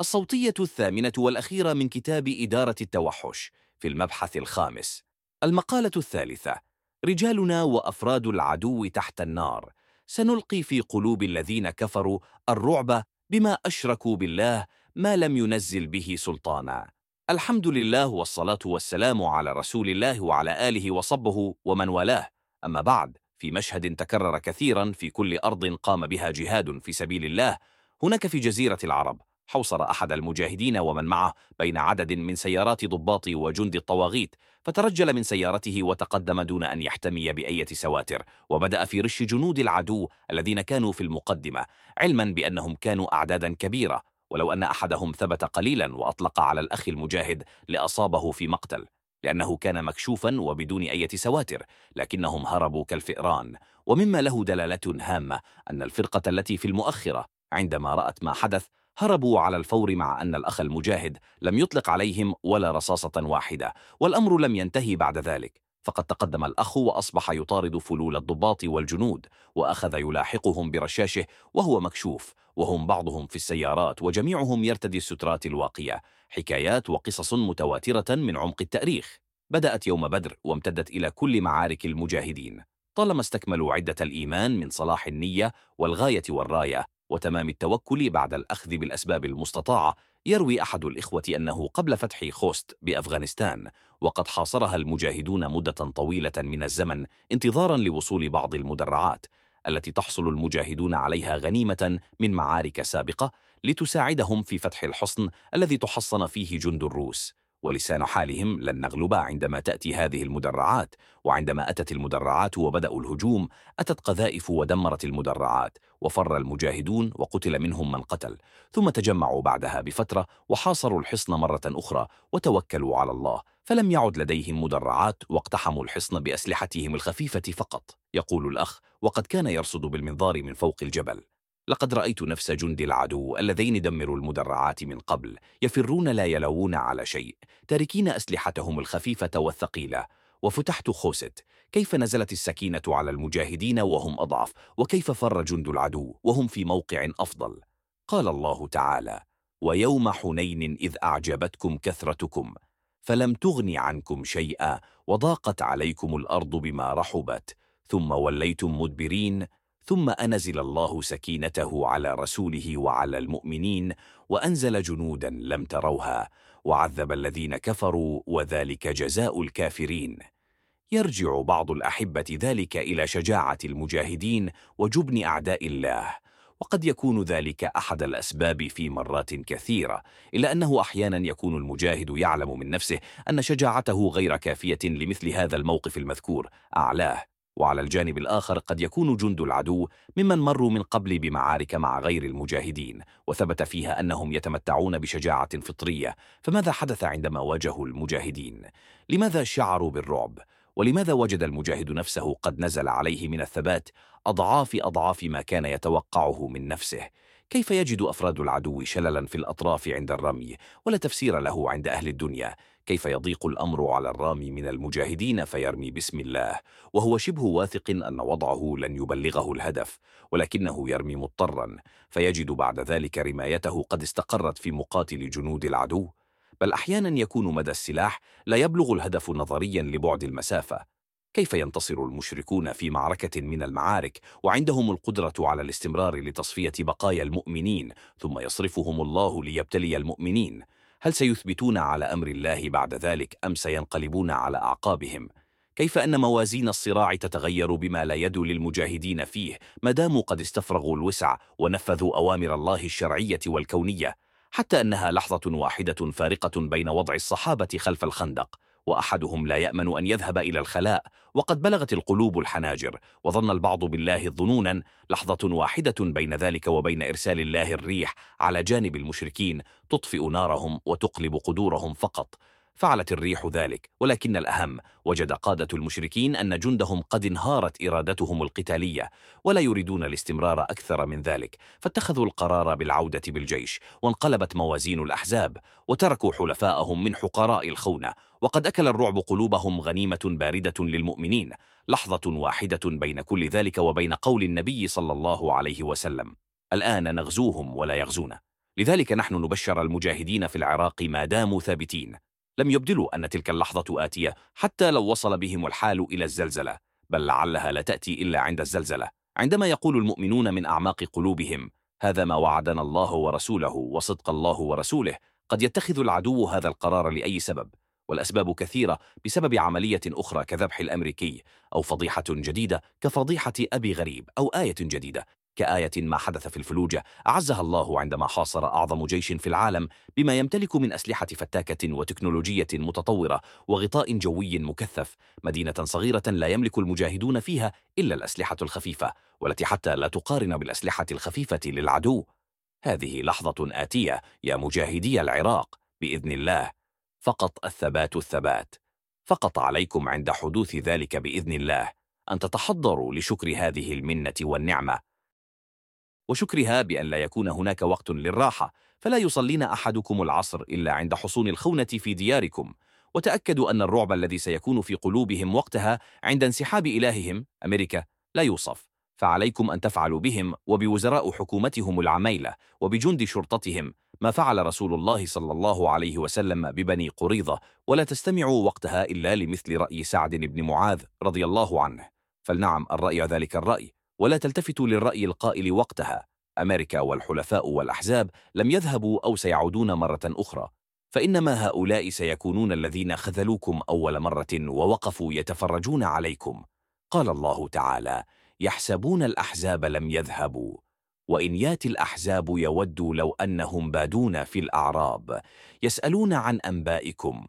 الصوتية الثامنة والأخيرة من كتاب إدارة التوحش في المبحث الخامس. المقالة الثالثة رجالنا وأفراد العدو تحت النار. سنلقي في قلوب الذين كفروا الرعب بما أشركوا بالله ما لم ينزل به سلطانا. الحمد لله والصلاة والسلام على رسول الله وعلى آله وصبه ومن والاه. أما بعد في مشهد تكرر كثيرا في كل أرض قام بها جهاد في سبيل الله هناك في جزيرة العرب. حوصر أحد المجاهدين ومن معه بين عدد من سيارات ضباط وجند الطواغيت فترجل من سيارته وتقدم دون أن يحتمي بأية سواتر وبدأ في رش جنود العدو الذين كانوا في المقدمة علما بأنهم كانوا أعدادا كبيرة ولو أن أحدهم ثبت قليلا وأطلق على الأخ المجاهد لأصابه في مقتل لأنه كان مكشوفا وبدون أي سواتر لكنهم هربوا كالفئران. ومما له دلالة هامة أن الفرقة التي في المؤخرة عندما رأت ما حدث هربوا على الفور مع أن الأخ المجاهد لم يطلق عليهم ولا رصاصة واحدة والأمر لم ينتهي بعد ذلك. فقد تقدم الأخ وأصبح يطارد فلول الضباط والجنود وأخذ يلاحقهم برشاشه وهو مكشوف وهم بعضهم في السيارات وجميعهم يرتدي السترات الواقية. حكايات وقصص متواترة من عمق التاريخ. بدأت يوم بدر وامتدت إلى كل معارك المجاهدين. طالما استكملوا عدة الإيمان من صلاح النية والغاية والراية وتمام التوكل بعد الأخذ بالأسباب المستطاعة يروي أحد الإخوة أنه قبل فتح خوست بأفغانستان وقد حاصرها المجاهدون مدة طويلة من الزمن انتظارا لوصول بعض المدرعات التي تحصل المجاهدون عليها غنيمة من معارك سابقة لتساعدهم في فتح الحصن الذي تحصن فيه جند الروس. ولسان حالهم لن نغلب عندما تأتي هذه المدرعات. وعندما أتت المدرعات وبدأوا الهجوم أتت قذائف ودمرت المدرعات وفر المجاهدون وقتل منهم من قتل. ثم تجمعوا بعدها بفترة وحاصروا الحصن مرة أخرى وتوكلوا على الله. فلم يعد لديهم مدرعات واقتحموا الحصن بأسلحتهم الخفيفة فقط يقول الأخ. وقد كان يرصد بالمنظار من فوق الجبل. لقد رأيت نفس جند العدو اللذين دمروا المدرعات من قبل يفرون لا يلوون على شيء تاركين أسلحتهم الخفيفة والثقيلة. وفتحت خوست كيف نزلت السكينة على المجاهدين وهم أضعف؟ وكيف فر جند العدو وهم في موقع أفضل؟ قال الله تعالى ويوم حنين إذ أعجبتكم كثرتكم فلم تغن عنكم شيئا وضاقت عليكم الأرض بما رحبت ثم وليتم مدبرين ثم أنزل الله سكينته على رسوله وعلى المؤمنين وأنزل جنودا لم تروها وعذب الذين كفروا وذلك جزاء الكافرين. يرجع بعض الأحبة ذلك إلى شجاعة المجاهدين وجبن أعداء الله وقد يكون ذلك أحد الأسباب في مرات كثيرة إلا أنه أحيانا يكون المجاهد يعلم من نفسه أن شجاعته غير كافية لمثل هذا الموقف المذكور أعلاه. وعلى الجانب الآخر قد يكون جند العدو ممن مروا من قبل بمعارك مع غير المجاهدين وثبت فيها أنهم يتمتعون بشجاعة فطرية فماذا حدث عندما واجهوا المجاهدين؟ لماذا شعروا بالرعب؟ ولماذا وجد المجاهد نفسه قد نزل عليه من الثبات أضعاف أضعاف ما كان يتوقعه من نفسه؟ كيف يجد أفراد العدو شللا في الأطراف عند الرمي ولا تفسير له عند أهل الدنيا كيف يضيق الأمر على الرامي من المجاهدين فيرمي بسم الله. وهو شبه واثق أن وضعه لن يبلغه الهدف ولكنه يرمي مضطرا فيجد بعد ذلك رمايته قد استقرت في مقاتل جنود العدو. بل أحيانا يكون مدى السلاح لا يبلغ الهدف نظريا لبعد المسافة. كيف ينتصر المشركون في معركة من المعارك وعندهم القدرة على الاستمرار لتصفية بقايا المؤمنين ثم يصرفهم الله ليبتلي المؤمنين؟ هل سيثبتون على أمر الله بعد ذلك أم سينقلبون على أعقابهم؟ كيف أن موازين الصراع تتغير بما لا يد للمجاهدين فيه ما داموا قد استفرغوا الوسع ونفذوا أوامر الله الشرعية والكونية حتى أنها لحظة واحدة فارقة بين وضع الصحابة خلف الخندق وأحدهم لا يأمن أن يذهب إلى الخلاء وقد بلغت القلوب الحناجر وظن البعض بالله ظنونا لحظة واحدة بين ذلك وبين إرسال الله الريح على جانب المشركين تطفئ نارهم وتقلب قدورهم فقط. فعلت الريح ذلك ولكن الأهم وجد قادة المشركين أن جندهم قد انهارت إرادتهم القتالية ولا يريدون الاستمرار أكثر من ذلك فاتخذوا القرار بالعودة بالجيش وانقلبت موازين الأحزاب وتركوا حلفاءهم من حقراء الخونة وقد أكل الرعب قلوبهم غنيمة باردة للمؤمنين لحظة واحدة بين كل ذلك وبين قول النبي صلى الله عليه وسلم الآن نغزوهم ولا يغزون لذلك نحن نبشر المجاهدين في العراق ما داموا ثابتين. لم يبدلوا أن تلك اللحظة آتية حتى لو وصل بهم الحال إلى الزلزلة. بل لعلها لا تأتي إلا عند الزلزلة. عندما يقول المؤمنون من أعماق قلوبهم هذا ما وعدنا الله ورسوله وصدق الله ورسوله قد يتخذ العدو هذا القرار لأي سبب. والأسباب كثيرة بسبب عملية أخرى كذبح الأمريكي أو فضيحة جديدة كفضيحة أبي غريب أو آية جديدة. كآية ما حدث في الفلوجة أعزها الله عندما حاصر أعظم جيش في العالم بما يمتلك من أسلحة فتاكة وتكنولوجية متطورة وغطاء جوي مكثف مدينة صغيرة لا يملك المجاهدون فيها إلا الأسلحة الخفيفة والتي حتى لا تقارن بالأسلحة الخفيفة للعدو. هذه لحظة آتية يا مجاهدي العراق بإذن الله. فقط الثبات الثبات. فقط عليكم عند حدوث ذلك بإذن الله أن تتحضروا لشكر هذه المنة والنعمة. وشكرها بأن لا يكون هناك وقت للراحة فلا يصلين أحدكم العصر إلا عند حصون الخونة في دياركم. وتأكدوا أن الرعب الذي سيكون في قلوبهم وقتها عند انسحاب إلههم أمريكا لا يوصف. فعليكم أن تفعلوا بهم وبوزراء حكومتهم العميلة وبجند شرطتهم ما فعل رسول الله صلى الله عليه وسلم ببني قريظة. ولا تستمعوا وقتها إلا لمثل رأي سعد بن معاذ رضي الله عنه. فلنعم الرأي ذلك الرأي. ولا تلتفتوا للرأي القائل وقتها. أمريكا والحلفاء والأحزاب لم يذهبوا أو سيعودون مرة أخرى. فإنما هؤلاء سيكونون الذين خذلوكم أول مرة ووقفوا يتفرجون عليكم. قال الله تعالى يحسبون الأحزاب لم يذهبوا. وإن ياتي الأحزاب يودوا لو أنهم بادون في الأعراب. يسألون عن أنبائكم.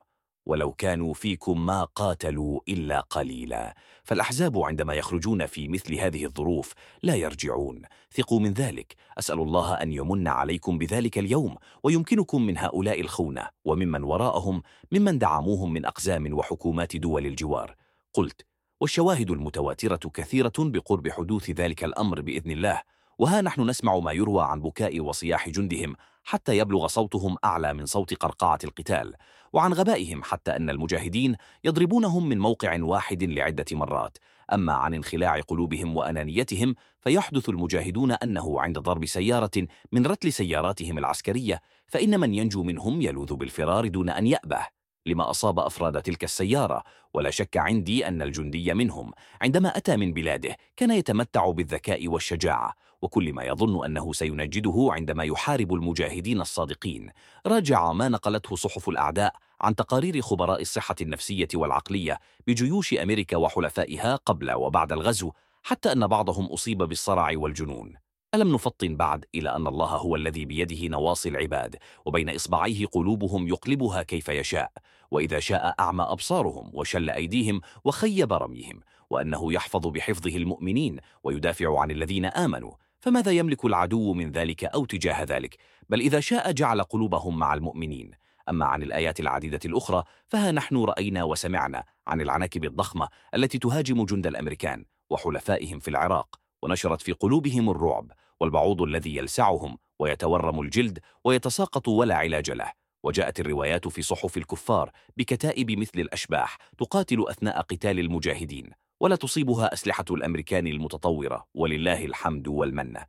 ولو كانوا فيكم ما قاتلوا إلا قليلا. فالأحزاب عندما يخرجون في مثل هذه الظروف لا يرجعون. ثقوا من ذلك. أسأل الله أن يمن عليكم بذلك اليوم ويمكنكم من هؤلاء الخونة وممن وراءهم ممن دعموهم من أقزام وحكومات دول الجوار. قلت والشواهد المتواترة كثيرة بقرب حدوث ذلك الأمر بإذن الله وها نحن نسمع ما يروى عن بكاء وصياح جندهم حتى يبلغ صوتهم أعلى من صوت قرقعة القتال. وعن غبائهم حتى أن المجاهدين يضربونهم من موقع واحد لعدة مرات. أما عن انخلاع قلوبهم وأنانيتهم فيحدث المجاهدون أنه عند ضرب سيارة من رتل سياراتهم العسكرية فإن من ينجو منهم يلوذ بالفرار دون أن يأبه. لما أصاب أفراد تلك السيارة ولا شك عندي أن الجندي منهم. عندما أتى من بلاده كان يتمتع بالذكاء والشجاعة. وكل ما يظن أنه سينجده عندما يحارب المجاهدين الصادقين. راجع ما نقلته صحف الأعداء عن تقارير خبراء الصحة النفسية والعقلية بجيوش أمريكا وحلفائها قبل وبعد الغزو حتى أن بعضهم أصيب بالصرع والجنون. ألم نفطن بعد إلى أن الله هو الذي بيده نواصي العباد وبين إصبعيه قلوبهم يقلبها كيف يشاء. وإذا شاء أعمى أبصارهم وشل أيديهم وخيب رميهم وأنه يحفظ بحفظه المؤمنين ويدافع عن الذين آمنوا. فماذا يملك العدو من ذلك أو تجاه ذلك؟ بل إذا شاء جعل قلوبهم مع المؤمنين. أما عن الآيات العديدة الأخرى فها نحن رأينا وسمعنا عن العناكب الضخمة التي تهاجم جند الأمريكان وحلفائهم في العراق ونشرت في قلوبهم الرعب والبعوض الذي يلسعهم ويتورم الجلد ويتساقط ولا علاج له. وجاءت الروايات في صحف الكفار بكتائب مثل الأشباح تقاتل أثناء قتال المجاهدين. ولا تصيبها أسلحة الأمريكان المتطورة ولله الحمد والمنة.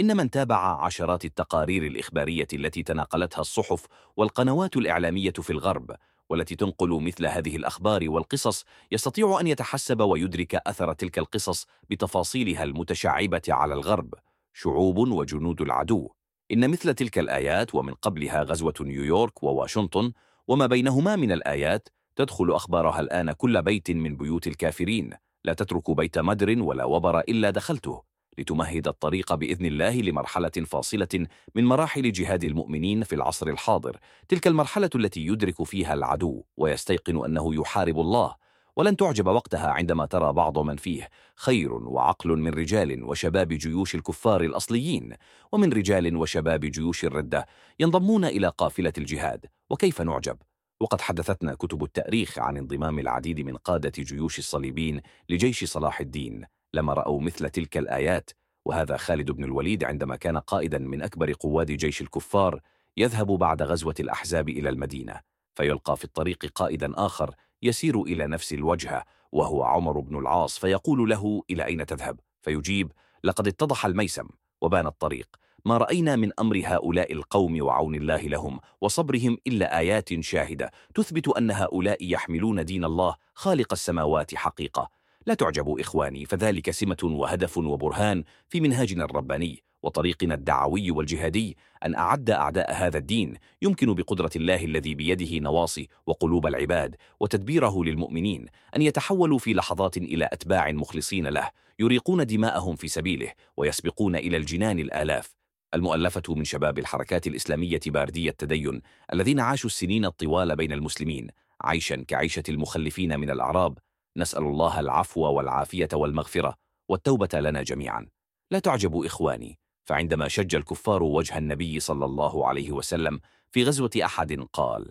إن من تابع عشرات التقارير الإخبارية التي تناقلتها الصحف والقنوات الإعلامية في الغرب والتي تنقل مثل هذه الأخبار والقصص يستطيع أن يتحسب ويدرك أثر تلك القصص بتفاصيلها المتشعبة على الغرب. شعوب وجنود العدو. إن مثل تلك الآيات ومن قبلها غزوة نيويورك وواشنطن وما بينهما من الآيات تدخل أخبارها الآن كل بيت من بيوت الكافرين. لا تترك بيت مدر ولا وبر إلا دخلته لتمهد الطريق بإذن الله لمرحلة فاصلة من مراحل جهاد المؤمنين في العصر الحاضر. تلك المرحلة التي يدرك فيها العدو ويستيقن أنه يحارب الله. ولن تعجب وقتها عندما ترى بعض من فيه خير وعقل من رجال وشباب جيوش الكفار الأصليين. ومن رجال وشباب جيوش الردة ينضمون إلى قافلة الجهاد وكيف نعجب؟ وقد حدثتنا كتب التأريخ عن انضمام العديد من قادة جيوش الصليبين لجيش صلاح الدين لما رأوا مثل تلك الآيات. وهذا خالد بن الوليد عندما كان قائدا من أكبر قواد جيش الكفار يذهب بعد غزوة الأحزاب إلى المدينة فيلقى في الطريق قائدا آخر يسير إلى نفس الوجهة وهو عمر بن العاص فيقول له إلى أين تذهب؟ فيجيب لقد اتضح الميسم. وبان الطريق. ما رأينا من أمر هؤلاء القوم وعون الله لهم وصبرهم إلا آيات شاهدة. تثبت أن هؤلاء يحملون دين الله خالق السماوات حقيقة. لا تعجبوا إخواني فذلك سمة وهدف وبرهان في منهاجنا الرباني وطريقنا الدعوي والجهادي أن أعد أعداء هذا الدين. يمكن بقدرة الله الذي بيده نواصي وقلوب العباد وتدبيره للمؤمنين أن يتحولوا في لحظات إلى أتباع مخلصين له يريقون دماءهم في سبيله ويسبقون إلى الجنان الآلاف. المؤلفة من شباب الحركات الإسلامية باردي التدين الذين عاشوا السنين الطوال بين المسلمين عيشا كعيشة المخلفين من الأعراب. نسأل الله العفو والعافية والمغفرة والتوبة لنا جميعا. لا تعجبوا إخواني فعندما شج الكفار وجه النبي صلى الله عليه وسلم في غزوة أحد قال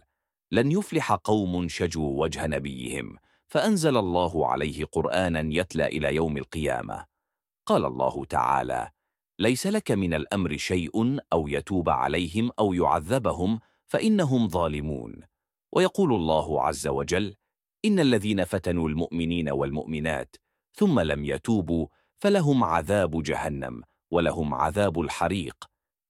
لن يفلح قوم شجوا وجه نبيهم فأنزل الله عليه قرآنا يتلى إلى يوم القيامة. قال الله تعالى ليس لك من الأمر شيء أو يتوب عليهم أو يعذبهم فإنهم ظالمون. ويقول الله عز وجل إن الذين فتنوا المؤمنين والمؤمنات ثم لم يتوبوا فلهم عذاب جهنم ولهم عذاب الحريق.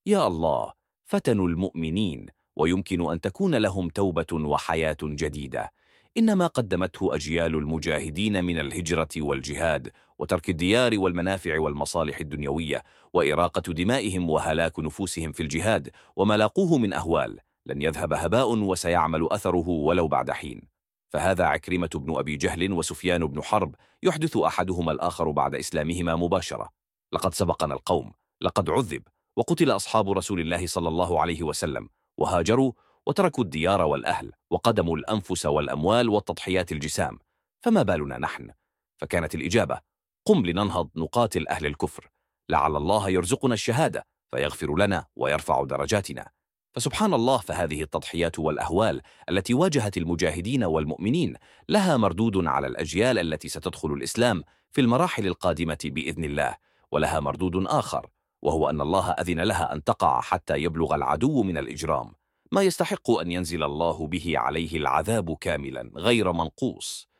يا الله فتنوا المؤمنين ويمكن أن تكون لهم توبة وحياة جديدة. إنما قدمته أجيال المجاهدين من الهجرة والجهاد وترك الديار والمنافع والمصالح الدنيوية وإراقة دمائهم وهلاك نفوسهم في الجهاد وما لاقوه من أهوال. لن يذهب هباء وسيعمل أثره ولو بعد حين. فهذا عكرمة بن أبي جهل وسفيان بن حرب يحدث أحدهما الآخر بعد إسلامهما مباشرة. لقد سبقنا القوم لقد عذب وقتل أصحاب رسول الله صلى الله عليه وسلم وهاجروا وتركوا الديار والأهل وقدموا الأنفس والأموال والتضحيات الجسام. فما بالنا نحن؟ فكانت الإجابة قم لننهض نقاتل أهل الكفر. لعل الله يرزقنا الشهادة فيغفر لنا ويرفع درجاتنا. فسبحان الله فهذه التضحيات والأهوال التي واجهت المجاهدين والمؤمنين لها مردود على الأجيال التي ستدخل الإسلام في المراحل القادمة بإذن الله ولها مردود آخر وهو أن الله أذن لها أن تقع حتى يبلغ العدو من الإجرام. ما يستحق أن ينزل الله به عليه العذاب كاملا غير منقوص.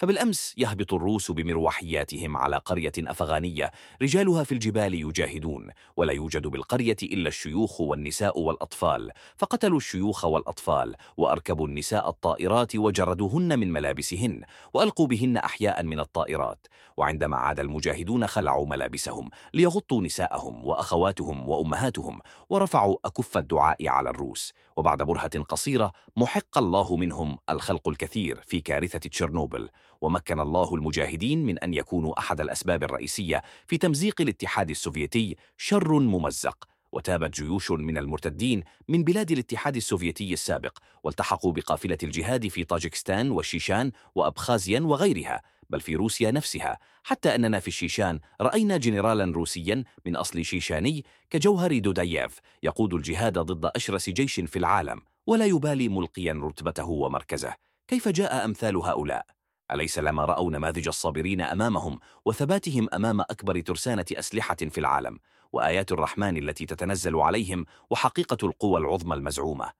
فبالأمس يهبط الروس بمروحياتهم على قرية أفغانية رجالها في الجبال يجاهدون ولا يوجد بالقرية إلا الشيوخ والنساء والأطفال فقتلوا الشيوخ والأطفال وأركبوا النساء الطائرات وجردوهن من ملابسهن وألقوا بهن أحياء من الطائرات وعندما عاد المجاهدون خلعوا ملابسهم ليغطوا نساءهم وأخواتهم وأمهاتهم ورفعوا أكف الدعاء على الروس وبعد برهة قصيرة محق الله منهم الخلق الكثير في كارثة تشيرنوبل. ومكن الله المجاهدين من أن يكونوا أحد الأسباب الرئيسية في تمزيق الاتحاد السوفيتي شر ممزق. وتابت جيوش من المرتدين من بلاد الاتحاد السوفيتي السابق والتحقوا بقافلة الجهاد في طاجكستان والشيشان وأبخازيا وغيرها بل في روسيا نفسها. حتى أننا في الشيشان رأينا جنرالا روسيا من أصل شيشاني كجوهر دوداييف يقود الجهاد ضد أشرس جيش في العالم ولا يبالي ملقيا رتبته ومركزه. كيف جاء أمثال هؤلاء؟ أليس لما رأوا نماذج الصابرين أمامهم وثباتهم أمام أكبر ترسانة أسلحة في العالم وآيات الرحمن التي تتنزل عليهم وحقيقة القوى العظمى المزعومة؟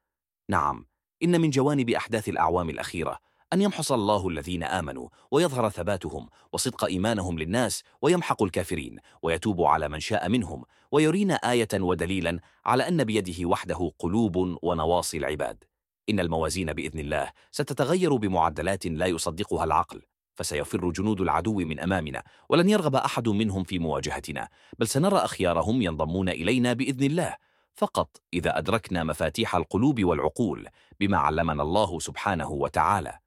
نعم إن من جوانب أحداث الأعوام الأخيرة أن يمحص الله الذين آمنوا ويظهر ثباتهم وصدق إيمانهم للناس ويمحق الكافرين ويتوب على من شاء منهم ويرينا آية ودليلا على أن بيده وحده قلوب ونواصي العباد. إن الموازين بإذن الله ستتغير بمعدلات لا يصدقها العقل فسيفر جنود العدو من أمامنا ولن يرغب أحد منهم في مواجهتنا بل سنرى أخيارهم ينضمون إلينا بإذن الله. فقط إذا أدركنا مفاتيح القلوب والعقول بما علمنا الله سبحانه وتعالى.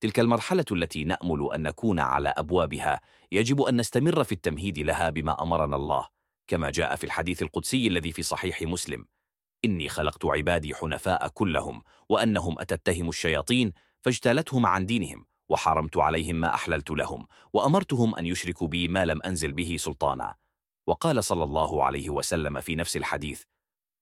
تلك المرحلة التي نأمل أن نكون على أبوابها يجب أن نستمر في التمهيد لها بما أمرنا الله كما جاء في الحديث القدسي الذي في صحيح مسلم. إني خلقت عبادي حنفاء كلهم وأنهم أتتهم الشياطين فاجتالتهم عن دينهم وحرمت عليهم ما أحللت لهم وأمرتهم أن يشركوا بي ما لم أنزل به سلطانا. وقال صلى الله عليه وسلم في نفس الحديث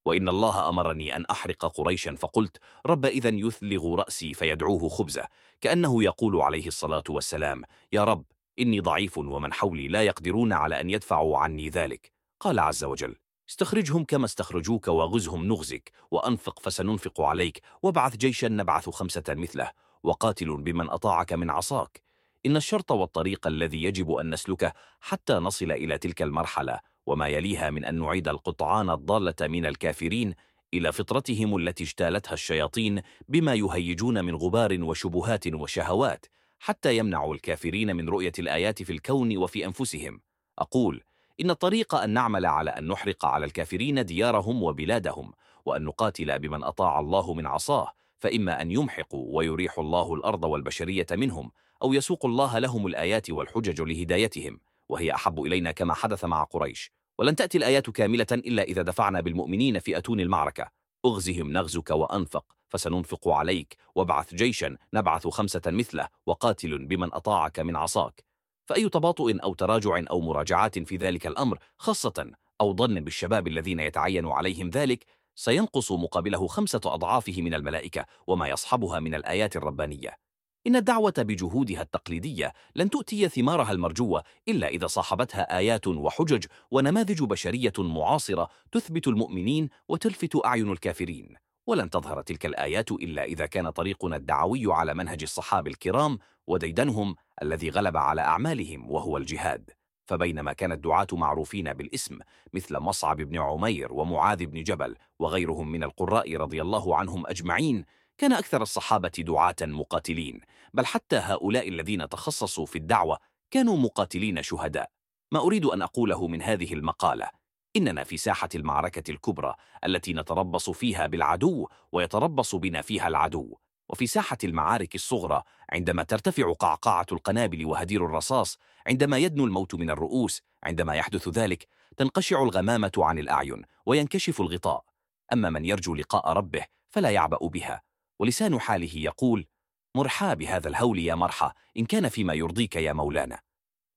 وإن الله أمرني أن أحرق قريشا فقلت رب إذا يثلغ رأسي فيدعوه خبزة. كأنه يقول عليه الصلاة والسلام يا رب إني ضعيف ومن حولي لا يقدرون على أن يدفعوا عني ذلك. قال عز وجل استخرجهم كما استخرجوك وغزهم نغزك وأنفق فسننفق عليك وابعث جيشا نبعث خمسة مثله وقاتل بمن أطاعك من عصاك. إن الشرط والطريق الذي يجب أن نسلكه حتى نصل إلى تلك المرحلة وما يليها من أن نعيد القطعان الضالة من الكافرين إلى فطرتهم التي اجتالتها الشياطين بما يهيجون من غبار وشبهات وشهوات حتى يمنعوا الكافرين من رؤية الآيات في الكون وفي أنفسهم. أقول إن الطريق أن نعمل على أن نحرق على الكافرين ديارهم وبلادهم وأن نقاتل بمن أطاع الله من عصاه فإما أن يمحقوا ويريح الله الأرض والبشرية منهم أو يسوق الله لهم الآيات والحجج لهدايتهم وهي أحب إلينا كما حدث مع قريش. ولن تأتي الآيات كاملة إلا إذا دفعنا بالمؤمنين في أتون المعركة. أغزهم نغزك وأنفق فسننفق عليك وابعث جيشا نبعث خمسة مثله وقاتل بمن أطاعك من عصاك. فأي تباطؤ أو تراجع أو مراجعات في ذلك الأمر خاصة أو ظن بالشباب الذين يتعين عليهم ذلك سينقص مقابله خمسة أضعافه من الملائكة وما يصحبها من الآيات الربانية. إن الدعوة بجهودها التقليدية لن تؤتي ثمارها المرجوة إلا إذا صاحبتها آيات وحجج ونماذج بشرية معاصرة تثبت المؤمنين وتلفت أعين الكافرين. ولن تظهر تلك الآيات إلا إذا كان طريقنا الدعوي على منهج الصحابة الكرام وديدنهم الذي غلب على أعمالهم وهو الجهاد. فبينما كان الدعاة معروفين بالاسم مثل مصعب بن عمير ومعاذ بن جبل وغيرهم من القراء رضي الله عنهم أجمعين كان أكثر الصحابة دعاة مقاتلين. بل حتى هؤلاء الذين تخصصوا في الدعوة كانوا مقاتلين شهداء. ما أريد أن أقوله من هذه المقالة إننا في ساحة المعركة الكبرى التي نتربص فيها بالعدو ويتربص بنا فيها العدو. وفي ساحة المعارك الصغرى عندما ترتفع قعقعة القنابل وهدير الرصاص عندما يدنو الموت من الرؤوس عندما يحدث ذلك تنقشع الغمامة عن الأعين وينكشف الغطاء. أما من يرجو لقاء ربه فلا يعبأ بها. ولسان حاله يقول مرحى بهذا الهول يا مرحى إن كان فيما يرضيك يا مولانا.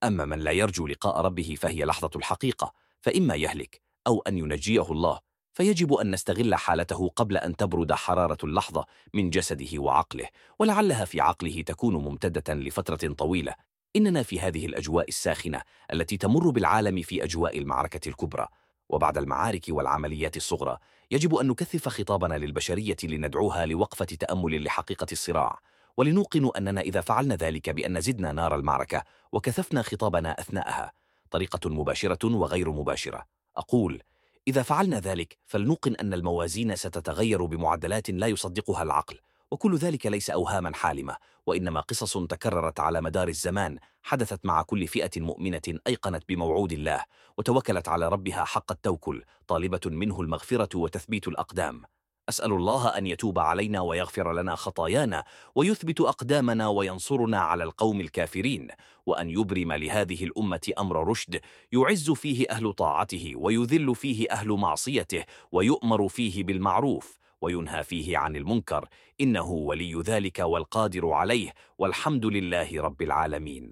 أما من لا يرجو لقاء ربه فهي لحظة الحقيقة. فإما يهلك أو أن ينجيه الله فيجب أن نستغل حالته قبل أن تبرد حرارة اللحظة من جسده وعقله ولعلها في عقله تكون ممتدة لفترة طويلة. إننا في هذه الأجواء الساخنة التي تمر بالعالم في أجواء المعركة الكبرى وبعد المعارك والعمليات الصغرى يجب أن نكثف خطابنا للبشرية لندعوها لوقفة تأمل لحقيقة الصراع. ولنوقن أننا إذا فعلنا ذلك بأن زدنا نار المعركة وكثفنا خطابنا أثناءها. طريقة مباشرة وغير مباشرة. أقول إذا فعلنا ذلك فلنوقن أن الموازين ستتغير بمعدلات لا يصدقها العقل وكل ذلك ليس أوهاما حالمة وإنما قصص تكررت على مدار الزمان حدثت مع كل فئة مؤمنة أيقنت بموعود الله وتوكلت على ربها حق التوكل طالبة منه المغفرة وتثبيت الأقدام. أسأل الله أن يتوب علينا ويغفر لنا خطايانا ويثبت أقدامنا وينصرنا على القوم الكافرين وأن يبرم لهذه الأمة أمر رشد يعز فيه أهل طاعته ويذل فيه أهل معصيته ويؤمر فيه بالمعروف وينهى فيه عن المنكر إنه ولي ذلك والقادر عليه والحمد لله رب العالمين.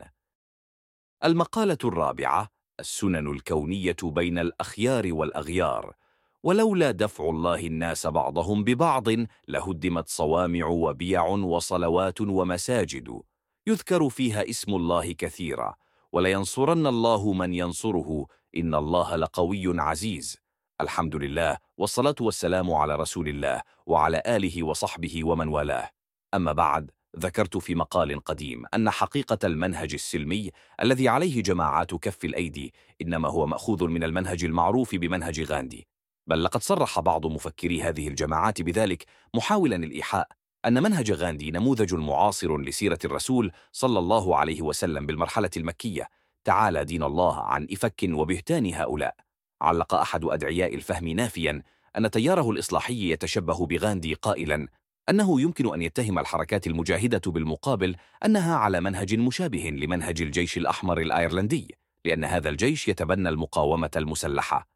المقالة الرابعة السنن الكونية بين الأخيار والأغيار. ولولا دفع الله الناس بعضهم ببعض لهدمت صوامع وبيع وصلوات ومساجد. يذكر فيها اسم الله كثيرا ولينصرن الله من ينصره. إن الله لقوي عزيز. الحمد لله والصلاة والسلام على رسول الله وعلى آله وصحبه ومن والاه. أما بعد ذكرت في مقال قديم أن حقيقة المنهج السلمي الذي عليه جماعات كف الأيدي إنما هو مأخوذ من المنهج المعروف بمنهج غاندي. بل لقد صرح بعض مفكري هذه الجماعات بذلك محاولا الإيحاء أن منهج غاندي نموذج معاصر لسيرة الرسول صلى الله عليه وسلم بالمرحلة المكية. تعالى دين الله عن إفك وبهتان هؤلاء. علق أحد أدعياء الفهم نافيا أن تياره الإصلاحي يتشبه بغاندي قائلا أنه يمكن أن يتهم الحركات المجاهدة بالمقابل أنها على منهج مشابه لمنهج الجيش الأحمر الأيرلندي لأن هذا الجيش يتبنى المقاومة المسلحة.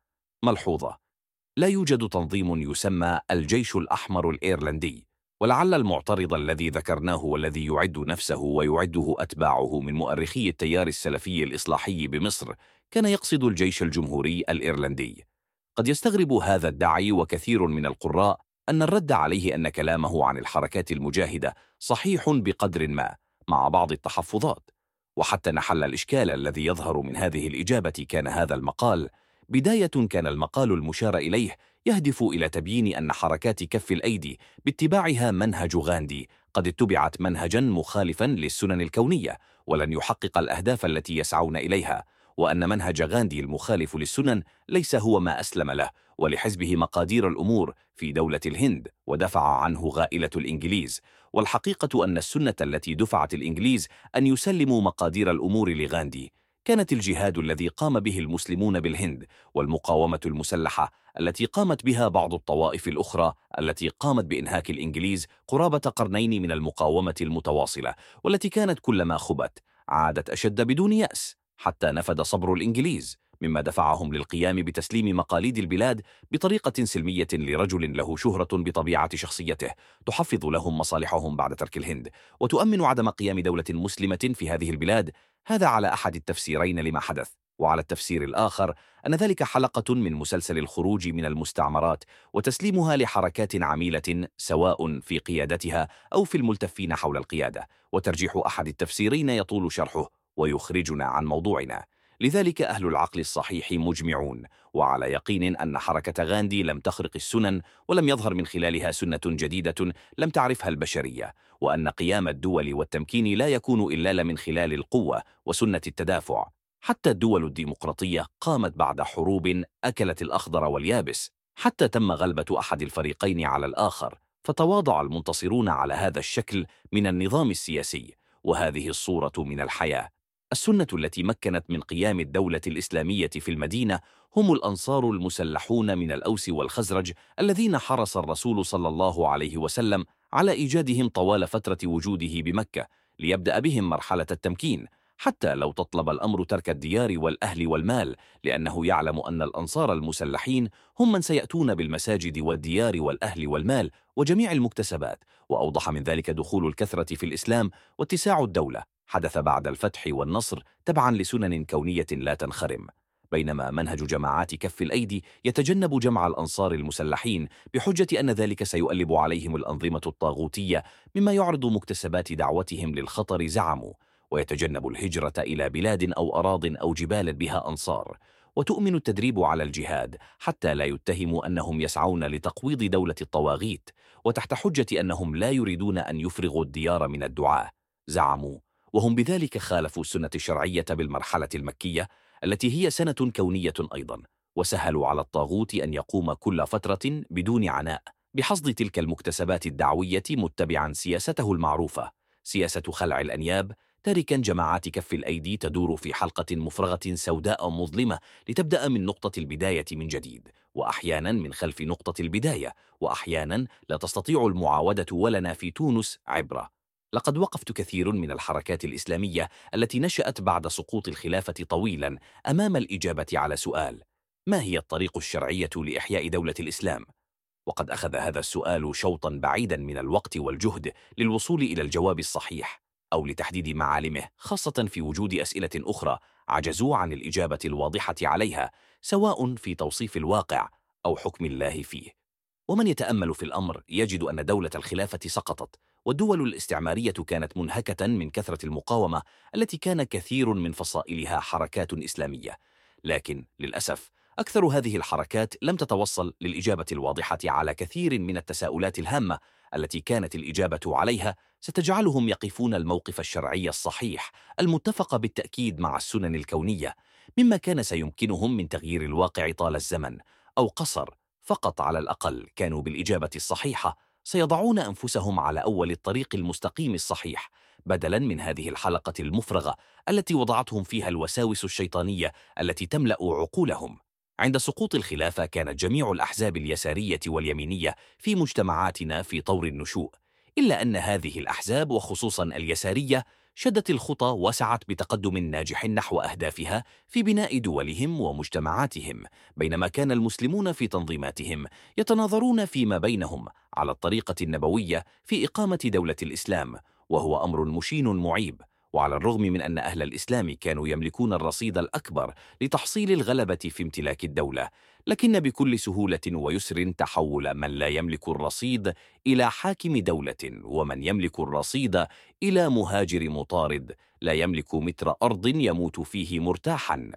ملحوظة. لا يوجد تنظيم يسمى الجيش الأحمر الإيرلندي ولعل المعترض الذي ذكرناه والذي يعد نفسه ويعده أتباعه من مؤرخي التيار السلفي الإصلاحي بمصر كان يقصد الجيش الجمهوري الإيرلندي. قد يستغرب هذا الدعي وكثير من القراء أن الرد عليه أن كلامه عن الحركات المجاهدة صحيح بقدر ما مع بعض التحفظات. وحتى نحل الإشكال الذي يظهر من هذه الإجابة كان هذا المقال بداية كان المقال المشار إليه يهدف إلى تبيين أن حركات كف الأيدي باتباعها منهج غاندي قد اتبعت منهجا مخالفا للسنن الكونية ولن يحقق الأهداف التي يسعون إليها وأن منهج غاندي المخالف للسنن ليس هو ما أسلم له ولحزبه مقادير الأمور في دولة الهند ودفع عنه غائلة الإنجليز. والحقيقة أن السنة التي دفعت الإنجليز أن يسلموا مقادير الأمور لغاندي. كانت الجهاد الذي قام به المسلمون بالهند والمقاومة المسلحة التي قامت بها بعض الطوائف الأخرى التي قامت بإنهاك الإنجليز قرابة قرنين من المقاومة المتواصلة والتي كانت كلما خبت عادت أشد بدون يأس حتى نفد صبر الإنجليز مما دفعهم للقيام بتسليم مقاليد البلاد بطريقة سلمية لرجل له شهرة بطبيعة شخصيته تحفظ لهم مصالحهم بعد ترك الهند وتؤمن عدم قيام دولة مسلمة في هذه البلاد هذا على أحد التفسيرين لما حدث وعلى التفسير الآخر أن ذلك حلقة من مسلسل الخروج من المستعمرات وتسليمها لحركات عميلة سواء في قيادتها أو في الملتفين حول القيادة وترجيح أحد التفسيرين يطول شرحه ويخرجنا عن موضوعنا. لذلك أهل العقل الصحيح مجمعون وعلى يقين أن حركة غاندي لم تخرق السنن ولم يظهر من خلالها سنة جديدة لم تعرفها البشرية وأن قيام الدول والتمكين لا يكون إلا من خلال القوة وسنة التدافع. حتى الدول الديمقراطية قامت بعد حروب أكلت الأخضر واليابس حتى تم غلبة أحد الفريقين على الآخر فتواضع المنتصرون على هذا الشكل من النظام السياسي وهذه الصورة من الحياة. السنة التي مكنت من قيام الدولة الإسلامية في المدينة هم الأنصار المسلحون من الأوس والخزرج الذين حرص الرسول صلى الله عليه وسلم على إيجادهم طوال فترة وجوده بمكة ليبدأ بهم مرحلة التمكين حتى لو تطلب الأمر ترك الديار والأهل والمال لأنه يعلم أن الأنصار المسلحين هم من سيأتون بالمساجد والديار والأهل والمال وجميع المكتسبات وأوضح من ذلك دخول الكثرة في الإسلام واتساع الدولة. حدث بعد الفتح والنصر تبعا لسنن كونية لا تنخرم. بينما منهج جماعات كف الأيدي يتجنب جمع الأنصار المسلحين بحجة أن ذلك سيؤلب عليهم الأنظمة الطاغوتية مما يعرض مكتسبات دعوتهم للخطر زعموا ويتجنب الهجرة إلى بلاد أو أراض أو جبال بها أنصار. وتؤمن التدريب على الجهاد حتى لا يتهموا أنهم يسعون لتقويض دولة الطواغيت وتحت حجة أنهم لا يريدون أن يفرغوا الديار من الدعاة. زعموا وهم بذلك خالفوا السنة الشرعية بالمرحلة المكية التي هي سنة كونية أيضا وسهلوا على الطاغوت أن يقوم كل فترة بدون عناء بحصد تلك المكتسبات الدعوية متبعا سياسته المعروفة. سياسة خلع الأنياب تاركا جماعات كف الأيدي تدور في حلقة مفرغة سوداء مظلمة لتبدأ من نقطة البداية من جديد وأحيانا من خلف نقطة البداية وأحيانا لا تستطيع المعاودة ولنا في تونس عبرة. لقد وقفت كثير من الحركات الإسلامية التي نشأت بعد سقوط الخلافة طويلا أمام الإجابة على سؤال ما هي الطريق الشرعية لإحياء دولة الإسلام؟ وقد أخذ هذا السؤال شوطا بعيدا من الوقت والجهد للوصول إلى الجواب الصحيح أو لتحديد معالمه خاصة في وجود أسئلة أخرى عجزوا عن الإجابة الواضحة عليها سواء في توصيف الواقع أو حكم الله فيه ومن يتأمل في الأمر يجد أن دولة الخلافة سقطت والدول الاستعمارية كانت منهكة من كثرة المقاومة التي كان كثير من فصائلها حركات إسلامية. لكن للأسف أكثر هذه الحركات لم تتوصل للإجابة الواضحة على كثير من التساؤلات الهامة التي كانت الإجابة عليها ستجعلهم يقفون الموقف الشرعي الصحيح المتفق بالتأكيد مع السنن الكونية مما كان سيمكنهم من تغيير الواقع طال الزمن أو قصر فقط على الأقل كانوا بالإجابة الصحيحة سيضعون أنفسهم على أول الطريق المستقيم الصحيح بدلا من هذه الحلقة المفرغة التي وضعتهم فيها الوساوس الشيطانية التي تملأ عقولهم. عند سقوط الخلافة كانت جميع الأحزاب اليسارية واليمينية في مجتمعاتنا في طور النشوء إلا أن هذه الأحزاب وخصوصا اليسارية شدت الخطى وسعت بتقدم ناجح نحو أهدافها في بناء دولهم ومجتمعاتهم بينما كان المسلمون في تنظيماتهم يتناظرون فيما بينهم على الطريقة النبوية في إقامة دولة الإسلام وهو أمر مشين معيب. وعلى الرغم من أن أهل الإسلام كانوا يملكون الرصيد الأكبر لتحصيل الغلبة في امتلاك الدولة لكن بكل سهولة ويسر تحول من لا يملك الرصيد إلى حاكم دولة ومن يملك الرصيد إلى مهاجر مطارد لا يملك متر أرض يموت فيه مرتاحاً.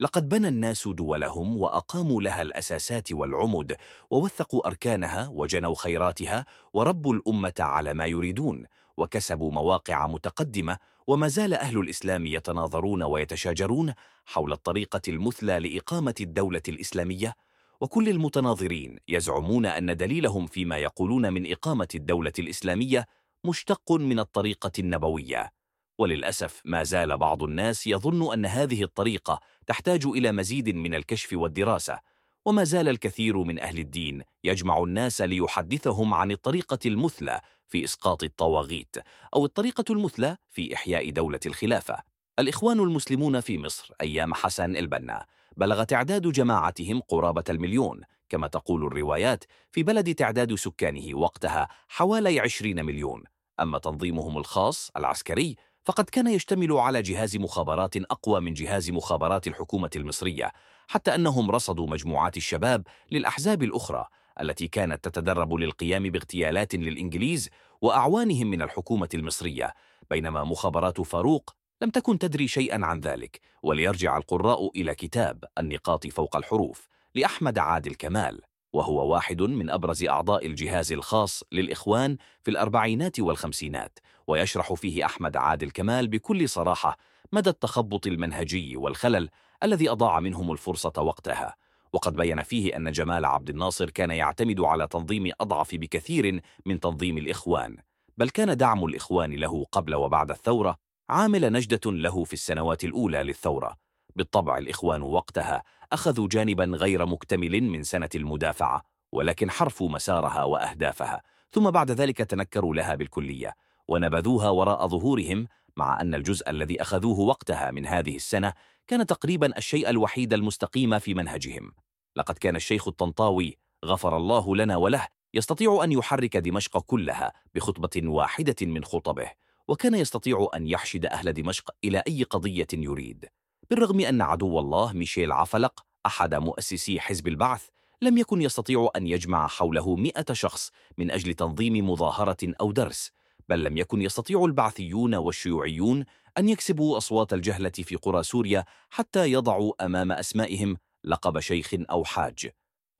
لقد بنى الناس دولهم وأقاموا لها الأساسات والعمد ووثقوا أركانها وجنوا خيراتها وربوا الأمة على ما يريدون. وكسبوا مواقع متقدمة وما زال أهل الإسلام يتناظرون ويتشاجرون حول الطريقة المثلى لإقامة الدولة الإسلامية وكل المتناظرين يزعمون أن دليلهم فيما يقولون من إقامة الدولة الإسلامية مشتق من الطريقة النبوية. وللأسف ما زال بعض الناس يظن أن هذه الطريقة تحتاج إلى مزيد من الكشف والدراسة وما زال الكثير من أهل الدين يجمع الناس ليحدثهم عن الطريقة المثلى في إسقاط الطواغيت أو الطريقة المثلى في إحياء دولة الخلافة. الإخوان المسلمون في مصر أيام حسن البنا بلغ تعداد جماعتهم قرابة المليون كما تقول الروايات في بلد تعداد سكانه وقتها حوالي عشرين مليون. أما تنظيمهم الخاص العسكري فقد كان يشتمل على جهاز مخابرات أقوى من جهاز مخابرات الحكومة المصرية حتى أنهم رصدوا مجموعات الشباب للأحزاب الأخرى. التي كانت تتدرب للقيام باغتيالات للإنجليز وأعوانهم من الحكومة المصرية بينما مخابرات فاروق لم تكن تدري شيئا عن ذلك وليرجع القراء إلى كتاب النقاط فوق الحروف لأحمد عادل كمال وهو واحد من أبرز أعضاء الجهاز الخاص للإخوان في الأربعينات والخمسينات ويشرح فيه أحمد عادل كمال بكل صراحة مدى التخبط المنهجي والخلل الذي أضاع منهم الفرصة وقتها. وقد بين فيه أن جمال عبد الناصر كان يعتمد على تنظيم أضعف بكثير من تنظيم الإخوان بل كان دعم الإخوان له قبل وبعد الثورة عامل نجدة له في السنوات الأولى للثورة. بالطبع الإخوان وقتها أخذوا جانبا غير مكتمل من سنة المدافعة ولكن حرفوا مسارها وأهدافها ثم بعد ذلك تنكروا لها بالكلية ونبذوها وراء ظهورهم مع أن الجزء الذي أخذوه وقتها من هذه السنة كان تقريبا الشيء الوحيد المستقيم في منهجهم. لقد كان الشيخ الطنطاوي غفر الله لنا وله يستطيع أن يحرك دمشق كلها بخطبة واحدة من خطبه وكان يستطيع أن يحشد أهل دمشق إلى أي قضية يريد. بالرغم أن عدو الله ميشيل عفلق أحد مؤسسي حزب البعث لم يكن يستطيع أن يجمع حوله مئة شخص من أجل تنظيم مظاهرة أو درس بل لم يكن يستطيع البعثيون والشيوعيون أن يكسبوا أصوات الجهلة في قرى سوريا حتى يضعوا أمام أسمائهم لقب شيخ أو حاج.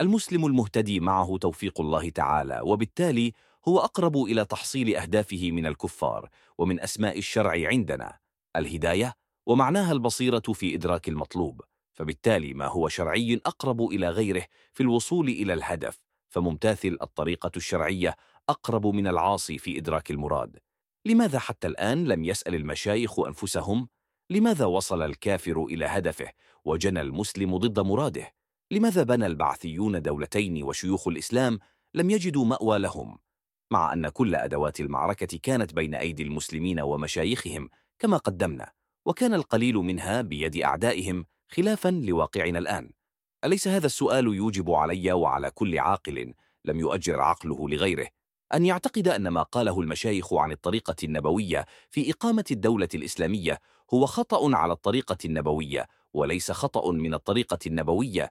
المسلم المهتدي معه توفيق الله تعالى وبالتالي هو أقرب إلى تحصيل أهدافه من الكفار ومن أسماء الشرع عندنا. الهداية ومعناها البصيرة في إدراك المطلوب فبالتالي ما هو شرعي أقرب إلى غيره في الوصول إلى الهدف فممتاثل الطريقة الشرعية أقرب من العاصي في إدراك المراد. لماذا حتى الآن لم يسأل المشايخ أنفسهم لماذا وصل الكافر إلى هدفه وجنى المسلم ضد مراده؟ لماذا بنى البعثيون دولتين وشيوخ الإسلام لم يجدوا مأوى لهم؟ مع أن كل أدوات المعركة كانت بين أيدي المسلمين ومشايخهم كما قدمنا وكان القليل منها بيد أعدائهم خلافا لواقعنا الآن. أليس هذا السؤال يوجب علي وعلى كل عاقل لم يؤجر عقله لغيره؟ أن يعتقد أن ما قاله المشايخ عن الطريقة النبوية في إقامة الدولة الإسلامية هو خطأ على الطريقة النبوية وليس خطأ من الطريقة النبوية.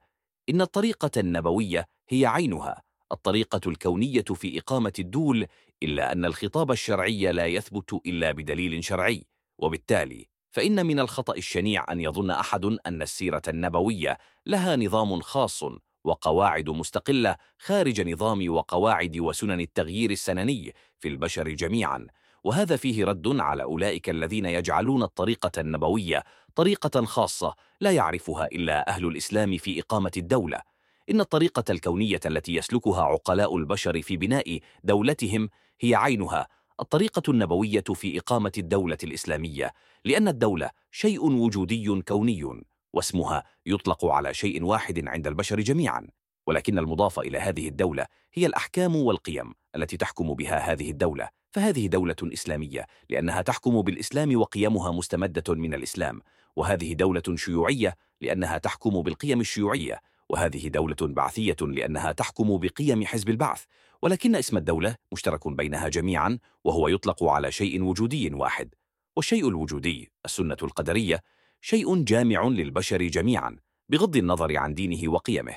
إن الطريقة النبوية هي عينها الطريقة الكونية في إقامة الدول إلا أن الخطاب الشرعي لا يثبت إلا بدليل شرعي. وبالتالي فإن من الخطأ الشنيع أن يظن أحد أن السيرة النبوية لها نظام خاص وقواعد مستقلة خارج نظام وقواعد وسنن التغيير السنني في البشر جميعا. وهذا فيه رد على أولئك الذين يجعلون الطريقة النبوية طريقة خاصة لا يعرفها إلا أهل الإسلام في إقامة الدولة. إن الطريقة الكونية التي يسلكها عقلاء البشر في بناء دولتهم هي عينها. الطريقة النبوية في إقامة الدولة الإسلامية لأن الدولة شيء وجودي كوني. واسمها يطلق على شيء واحد عند البشر جميعا ولكن المضاف إلى هذه الدولة هي الأحكام والقيم التي تحكم بها هذه الدولة. فهذه دولة إسلامية لأنها تحكم بالإسلام وقيمها مستمدة من الإسلام. وهذه دولة شيوعية لأنها تحكم بالقيم الشيوعية. وهذه دولة بعثية لأنها تحكم بقيم حزب البعث. ولكن اسم الدولة مشترك بينها جميعا وهو يطلق على شيء وجودي واحد. والشيء الوجودي السنة القدرية شيء جامع للبشر جميعا بغض النظر عن دينه وقيمه.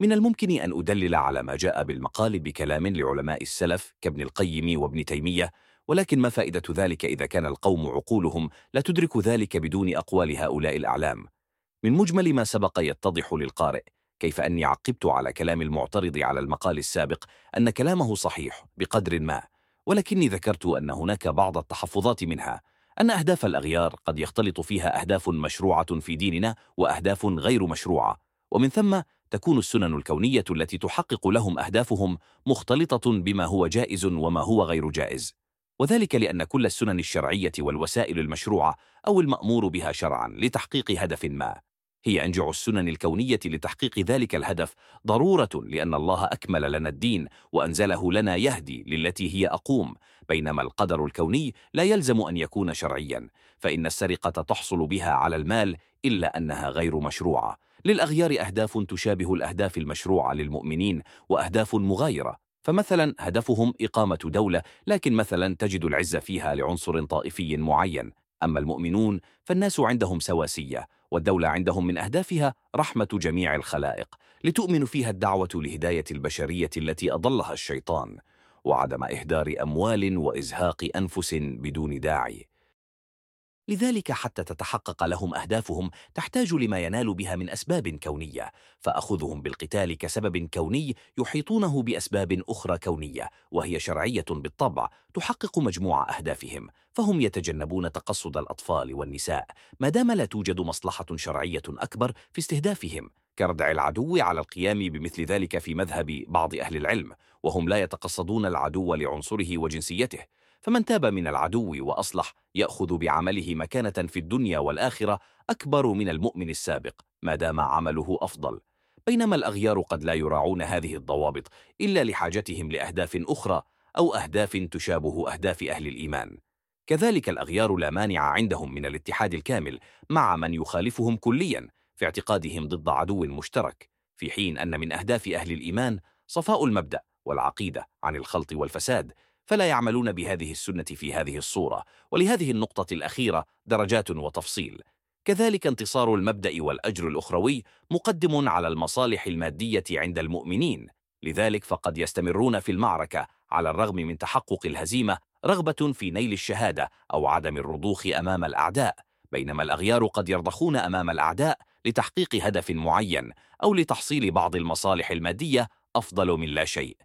من الممكن أن أدلل على ما جاء بالمقال بكلام لعلماء السلف كابن القيم وابن تيمية ولكن ما فائدة ذلك إذا كان القوم عقولهم لا تدرك ذلك بدون أقوال هؤلاء الأعلام. من مجمل ما سبق يتضح للقارئ كيف أني عقبت على كلام المعترض على المقال السابق أن كلامه صحيح بقدر ما ولكني ذكرت أن هناك بعض التحفظات منها. أن أهداف الأغيار قد يختلط فيها أهداف مشروعة في ديننا وأهداف غير مشروعة ومن ثم تكون السنن الكونية التي تحقق لهم أهدافهم مختلطة بما هو جائز وما هو غير جائز. وذلك لأن كل السنن الشرعية والوسائل المشروعة أو المأمور بها شرعا لتحقيق هدف ما. هي أنجع السنن الكونية لتحقيق ذلك الهدف ضرورة لأن الله أكمل لنا الدين وأنزله لنا يهدي للتي هي أقوم بينما القدر الكوني لا يلزم أن يكون شرعيا فإن السرقة تحصل بها على المال إلا أنها غير مشروعة. للأغيار أهداف تشابه الأهداف المشروعة للمؤمنين وأهداف مغايرة فمثلا هدفهم إقامة دولة لكن مثلا تجد العز فيها لعنصر طائفي معين. أما المؤمنون فالناس عندهم سواسية والدولة عندهم من أهدافها رحمة جميع الخلائق لتؤمن فيها الدعوة لهداية البشرية التي أضلها الشيطان وعدم إهدار أموال وإزهاق أنفس بدون داعي. لذلك حتى تتحقق لهم أهدافهم تحتاج لما ينال بها من أسباب كونية فأخذهم بالقتال كسبب كوني يحيطونه بأسباب أخرى كونية وهي شرعية بالطبع تحقق مجموع أهدافهم فهم يتجنبون تقصد الأطفال والنساء ما دام لا توجد مصلحة شرعية أكبر في استهدافهم كردع العدو على القيام بمثل ذلك في مذهب بعض أهل العلم وهم لا يتقصدون العدو لعنصره وجنسيته. فمن تاب من العدو وأصلح يأخذ بعمله مكانة في الدنيا والآخرة أكبر من المؤمن السابق ما دام عمله أفضل. بينما الأغيار قد لا يراعون هذه الضوابط إلا لحاجتهم لأهداف أخرى أو أهداف تشابه أهداف أهل الإيمان. كذلك الأغيار لا مانع عندهم من الاتحاد الكامل مع من يخالفهم كليا في اعتقادهم ضد عدو مشترك في حين أن من أهداف أهل الإيمان صفاء المبدأ والعقيدة عن الخلط والفساد فلا يعملون بهذه السنة في هذه الصورة ولهذه النقطة الأخيرة درجات وتفصيل. كذلك انتصار المبدأ والأجر الأخروي مقدم على المصالح المادية عند المؤمنين. لذلك فقد يستمرون في المعركة على الرغم من تحقق الهزيمة رغبة في نيل الشهادة أو عدم الرضوخ أمام الأعداء. بينما الأغيار قد يرضخون أمام الأعداء لتحقيق هدف معين أو لتحصيل بعض المصالح المادية أفضل من لا شيء.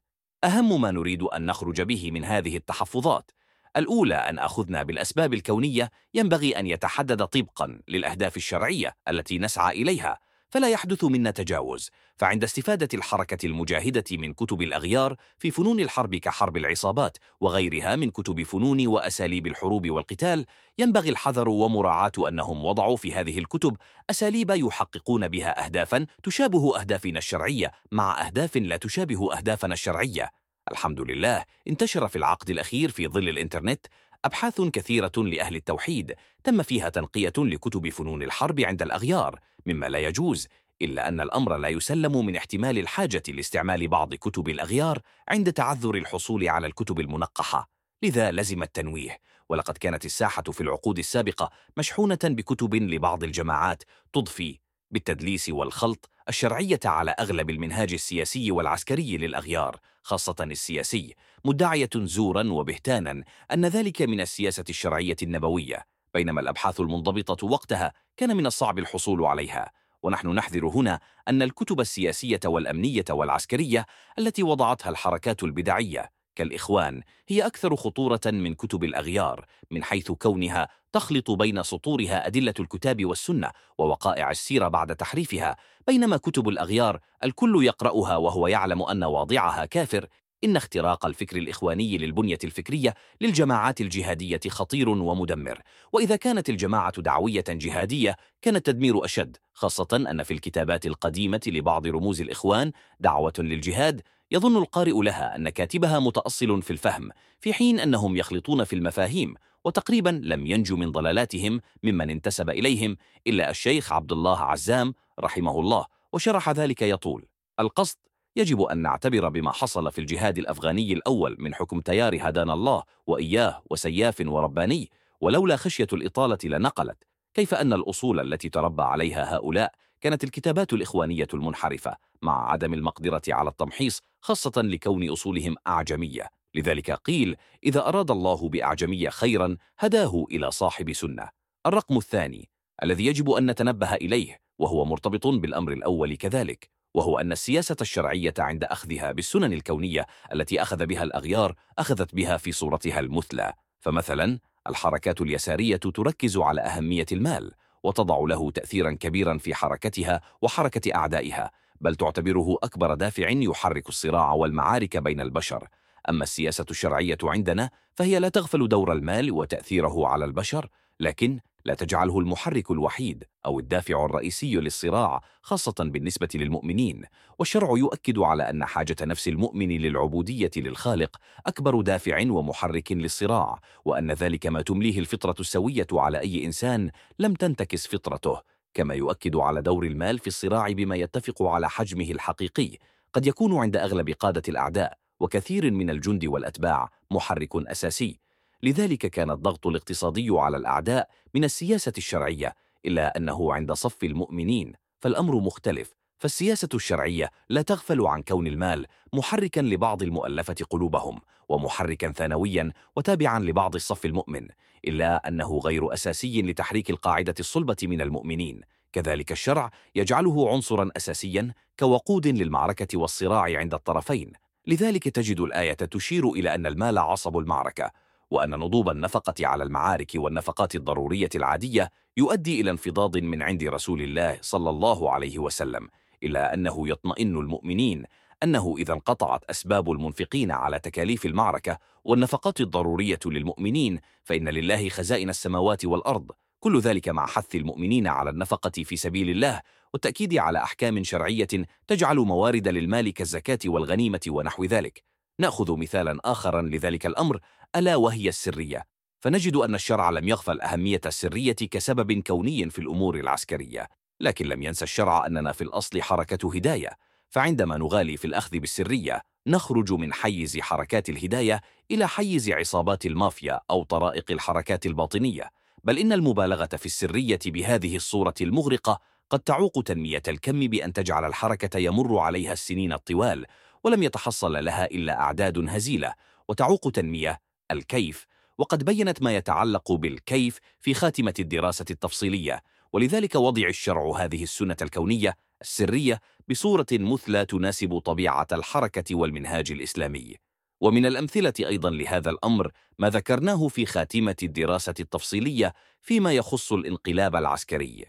أهم ما نريد أن نخرج به من هذه التحفظات. الأولى أن أخذنا بالأسباب الكونية ينبغي أن يتحدد طبقا للأهداف الشرعية التي نسعى إليها. فلا يحدث منا تجاوز. فعند استفادة الحركة المجاهدة من كتب الأغيار في فنون الحرب كحرب العصابات وغيرها من كتب فنون وأساليب الحروب والقتال ينبغي الحذر ومراعاة أنهم وضعوا في هذه الكتب أساليب يحققون بها أهدافا تشابه أهدافنا الشرعية مع أهداف لا تشابه أهدافنا الشرعية. الحمد لله انتشر في العقد الأخير في ظل الإنترنت أبحاث كثيرة لأهل التوحيد تم فيها تنقية لكتب فنون الحرب عند الأغيار مما لا يجوز إلا أن الأمر لا يسلم من احتمال الحاجة لاستعمال بعض كتب الأغيار عند تعذر الحصول على الكتب المنقحة. لذا لزم التنويه ولقد كانت الساحة في العقود السابقة مشحونة بكتب لبعض الجماعات تضفي بالتدليس والخلط الشرعية على أغلب المنهاج السياسي والعسكري للأغيار خاصة السياسي مدعية زورا وبهتانا أن ذلك من السياسة الشرعية النبوية بينما الأبحاث المنضبطة وقتها كان من الصعب الحصول عليها. ونحن نحذر هنا أن الكتب السياسية والأمنية والعسكرية التي وضعتها الحركات البدعية كالإخوان هي أكثر خطورة من كتب الأغيار من حيث كونها تخلط بين سطورها أدلة الكتاب والسنة ووقائع السيرة بعد تحريفها. بينما كتب الأغيار الكل يقرأها وهو يعلم أن واضعها كافر إن اختراق الفكر الإخواني للبنية الفكرية للجماعات الجهادية خطير ومدمر. وإذا كانت الجماعة دعوية جهادية كان التدمير أشد خاصة أن في الكتابات القديمة لبعض رموز الإخوان دعوة للجهاد يظن القارئ لها أن كاتبها متأصل في الفهم في حين أنهم يخلطون في المفاهيم وتقريبا لم ينجو من ضلالاتهم ممن انتسب إليهم إلا الشيخ عبد الله عزام رحمه الله وشرح ذلك يطول. القصد يجب أن نعتبر بما حصل في الجهاد الأفغاني الأول من حكم تيار هدانا الله وإياه وسياف ورباني ولولا خشية الإطالة لنقلت. كيف أن الأصول التي تربى عليها هؤلاء كانت الكتابات الإخوانية المنحرفة مع عدم المقدرة على التمحيص خاصة لكون أصولهم أعجمية. لذلك قيل إذا أراد الله بأعجمية خيرا هداه إلى صاحب سنة. الرقم الثاني الذي يجب أن نتنبه إليه وهو مرتبط بالأمر الأول كذلك وهو أن السياسة الشرعية عند أخذها بالسنن الكونية التي أخذ بها الأغيار أخذت بها في صورتها المثلى. فمثلا الحركات اليسارية تركز على أهمية المال وتضع له تأثيرا كبيرا في حركتها وحركة أعدائها بل تعتبره أكبر دافع يحرك الصراع والمعارك بين البشر. أما السياسة الشرعية عندنا فهي لا تغفل دور المال وتأثيره على البشر لكن لا تجعله المحرك الوحيد أو الدافع الرئيسي للصراع خاصة بالنسبة للمؤمنين. والشرع يؤكد على أن حاجة نفس المؤمن للعبودية للخالق أكبر دافع ومحرك للصراع وأن ذلك ما تمليه الفطرة السوية على أي إنسان لم تنتكس فطرته كما يؤكد على دور المال في الصراع بما يتفق على حجمه الحقيقي. قد يكون عند أغلب قادة الأعداء وكثير من الجند والأتباع محرك أساسي. لذلك كان الضغط الاقتصادي على الأعداء من السياسة الشرعية إلا أنه عند صف المؤمنين فالأمر مختلف. فالسياسة الشرعية لا تغفل عن كون المال محركا لبعض المؤلفة قلوبهم ومحركا ثانويا وتابعا لبعض الصف المؤمن إلا أنه غير أساسي لتحريك القاعدة الصلبة من المؤمنين. كذلك الشرع يجعله عنصرا أساسيا كوقود للمعركة والصراع عند الطرفين. لذلك تجد الآية تشير إلى أن المال عصب المعركة. وأن نضوب النفقة على المعارك والنفقات الضرورية العادية يؤدي إلى انفضاض من عند رسول الله صلى الله عليه وسلم إلا أنه يطمئن المؤمنين أنه إذا انقطعت أسباب المنفقين على تكاليف المعركة والنفقات الضرورية للمؤمنين فإن لله خزائن السماوات والأرض. كل ذلك مع حث المؤمنين على النفقة في سبيل الله والتأكيد على أحكام شرعية تجعل موارد للمال كالزكاة والغنيمة ونحو ذلك. نأخذ مثالا آخرا لذلك الأمر ألا وهي السرية. فنجد أن الشرع لم يغفل أهمية السرية كسبب كوني في الأمور العسكرية لكن لم ينسى الشرع أننا في الأصل حركة هداية. فعندما نغالي في الأخذ بالسرية نخرج من حيز حركات الهداية إلى حيز عصابات المافيا أو طرائق الحركات الباطنية. بل إن المبالغة في السرية بهذه الصورة المغرقة قد تعوق تنمية الكم بأن تجعل الحركة يمر عليها السنين الطوال ولم يتحصل لها إلا أعداد هزيلة وتعوق تنمية الكيف وقد بينت ما يتعلق بالكيف في خاتمة الدراسة التفصيلية. ولذلك وضع الشرع هذه السنة الكونية السرية بصورة مثلى تناسب طبيعة الحركة والمنهاج الإسلامي. ومن الأمثلة أيضا لهذا الأمر ما ذكرناه في خاتمة الدراسة التفصيلية فيما يخص الانقلاب العسكري.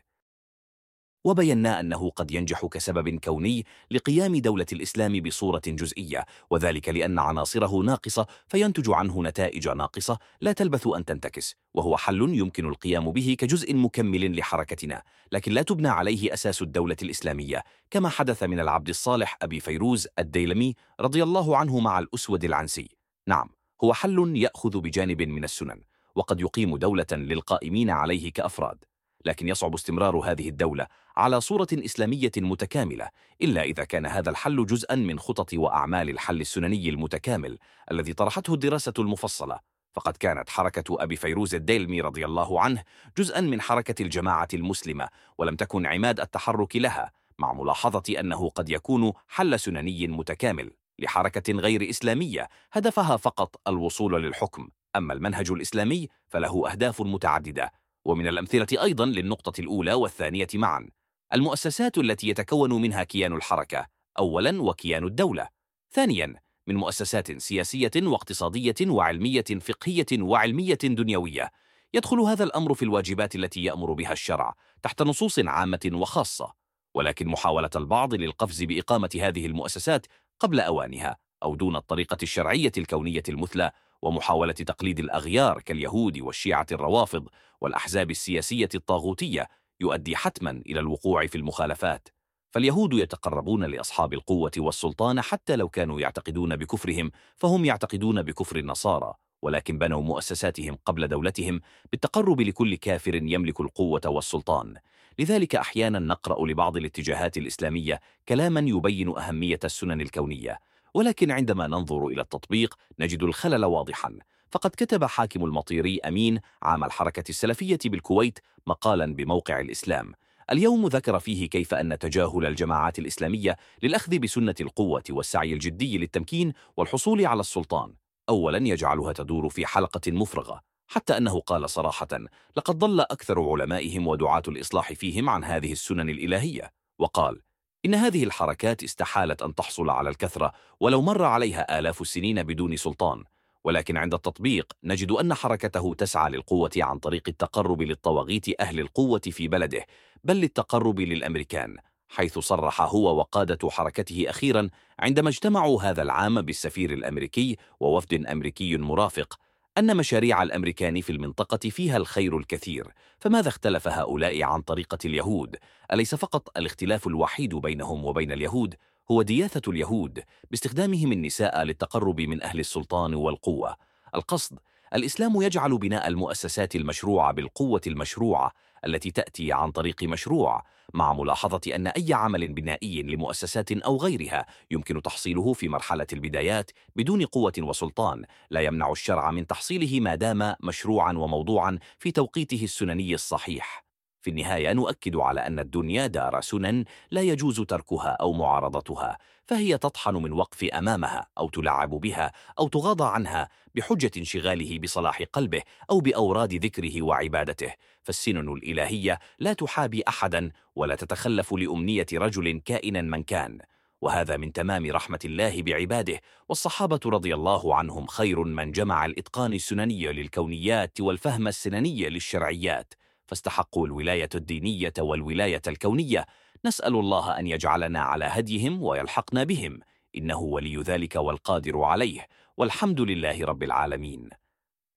وبينا أنه قد ينجح كسبب كوني لقيام دولة الإسلام بصورة جزئية وذلك لأن عناصره ناقصة فينتج عنه نتائج ناقصة لا تلبث أن تنتكس وهو حل يمكن القيام به كجزء مكمل لحركتنا لكن لا تبنى عليه أساس الدولة الإسلامية كما حدث من العبد الصالح أبي فيروز الديلمي رضي الله عنه مع الأسود العنسي. نعم هو حل يأخذ بجانب من السنن وقد يقيم دولة للقائمين عليه كأفراد. لكن يصعب استمرار هذه الدولة على صورة إسلامية متكاملة إلا إذا كان هذا الحل جزءا من خطط وأعمال الحل السنني المتكامل الذي طرحته الدراسة المفصلة. فقد كانت حركة أبي فيروز الديلمي رضي الله عنه جزءا من حركة الجماعة المسلمة ولم تكن عماد التحرك لها مع ملاحظة أنه قد يكون حل سنني متكامل لحركة غير إسلامية هدفها فقط الوصول للحكم. أما المنهج الإسلامي فله أهداف متعددة ومن الأمثلة أيضا للنقطة الأولى والثانية معا. المؤسسات التي يتكون منها كيان الحركة أولا وكيان الدولة. ثانيا من مؤسسات سياسية واقتصادية وعلمية فقهية وعلمية دنيوية. يدخل هذا الأمر في الواجبات التي يأمر بها الشرع تحت نصوص عامة وخاصة. ولكن محاولة البعض للقفز بإقامة هذه المؤسسات قبل أوانها أو دون الطريقة الشرعية الكونية المثلى ومحاولة تقليد الأغيار كاليهود والشيعة الروافض والأحزاب السياسية الطاغوتية يؤدي حتما إلى الوقوع في المخالفات. فاليهود يتقربون لأصحاب القوة والسلطان حتى لو كانوا يعتقدون بكفرهم فهم يعتقدون بكفر النصارى. ولكن بنوا مؤسساتهم قبل دولتهم بالتقرب لكل كافر يملك القوة والسلطان. لذلك أحيانا نقرأ لبعض الاتجاهات الإسلامية كلاما يبين أهمية السنن الكونية. ولكن عندما ننظر إلى التطبيق نجد الخلل واضحا. فقد كتب حاكم المطيري أمين عام الحركة السلفية بالكويت مقالا بموقع الإسلام. اليوم ذكر فيه كيف أن تجاهل الجماعات الإسلامية للأخذ بسنة القوة والسعي الجدي للتمكين والحصول على السلطان. أولا يجعلها تدور في حلقة مفرغة. حتى أنه قال صراحة لقد ضل أكثر علمائهم ودعاة الإصلاح فيهم عن هذه السنن الإلهية وقال إن هذه الحركات استحالت أن تحصل على الكثرة ولو مر عليها آلاف السنين بدون سلطان. ولكن عند التطبيق نجد أن حركته تسعى للقوة عن طريق التقرب للطواغيت أهل القوة في بلده بل للتقرب للأمريكان حيث صرح هو وقادة حركته أخيرا عندما اجتمعوا هذا العام بالسفير الأمريكي ووفد أمريكي مرافق. أن مشاريع الأمريكان في المنطقة فيها الخير الكثير فماذا اختلف هؤلاء عن طريقة اليهود؟ أليس فقط الاختلاف الوحيد بينهم وبين اليهود هو دياثة اليهود باستخدامهم النساء للتقرب من أهل السلطان والقوة القصد الإسلام يجعل بناء المؤسسات المشروعة بالقوة المشروعة التي تأتي عن طريق مشروع مع ملاحظة أن أي عمل بنائي لمؤسسات أو غيرها يمكن تحصيله في مرحلة البدايات بدون قوة وسلطان. لا يمنع الشرع من تحصيله ما دام مشروعا وموضوعا في توقيته السنني الصحيح. في النهاية نؤكد على أن الدنيا دار سنن لا يجوز تركها أو معارضتها فهي تطحن من وقف أمامها أو تلعب بها أو تغاضى عنها بحجة انشغاله بصلاح قلبه أو بأوراد ذكره وعبادته فالسنن الإلهية لا تحابي أحدا ولا تتخلف لأمنية رجل كائنا من كان وهذا من تمام رحمة الله بعباده والصحابة رضي الله عنهم خير من جمع الإتقان السنني للكونيات والفهم السنني للشرعيات. فاستحقوا الولاية الدينية والولاية الكونية. نسأل الله أن يجعلنا على هديهم ويلحقنا بهم. إنه ولي ذلك والقادر عليه. والحمد لله رب العالمين.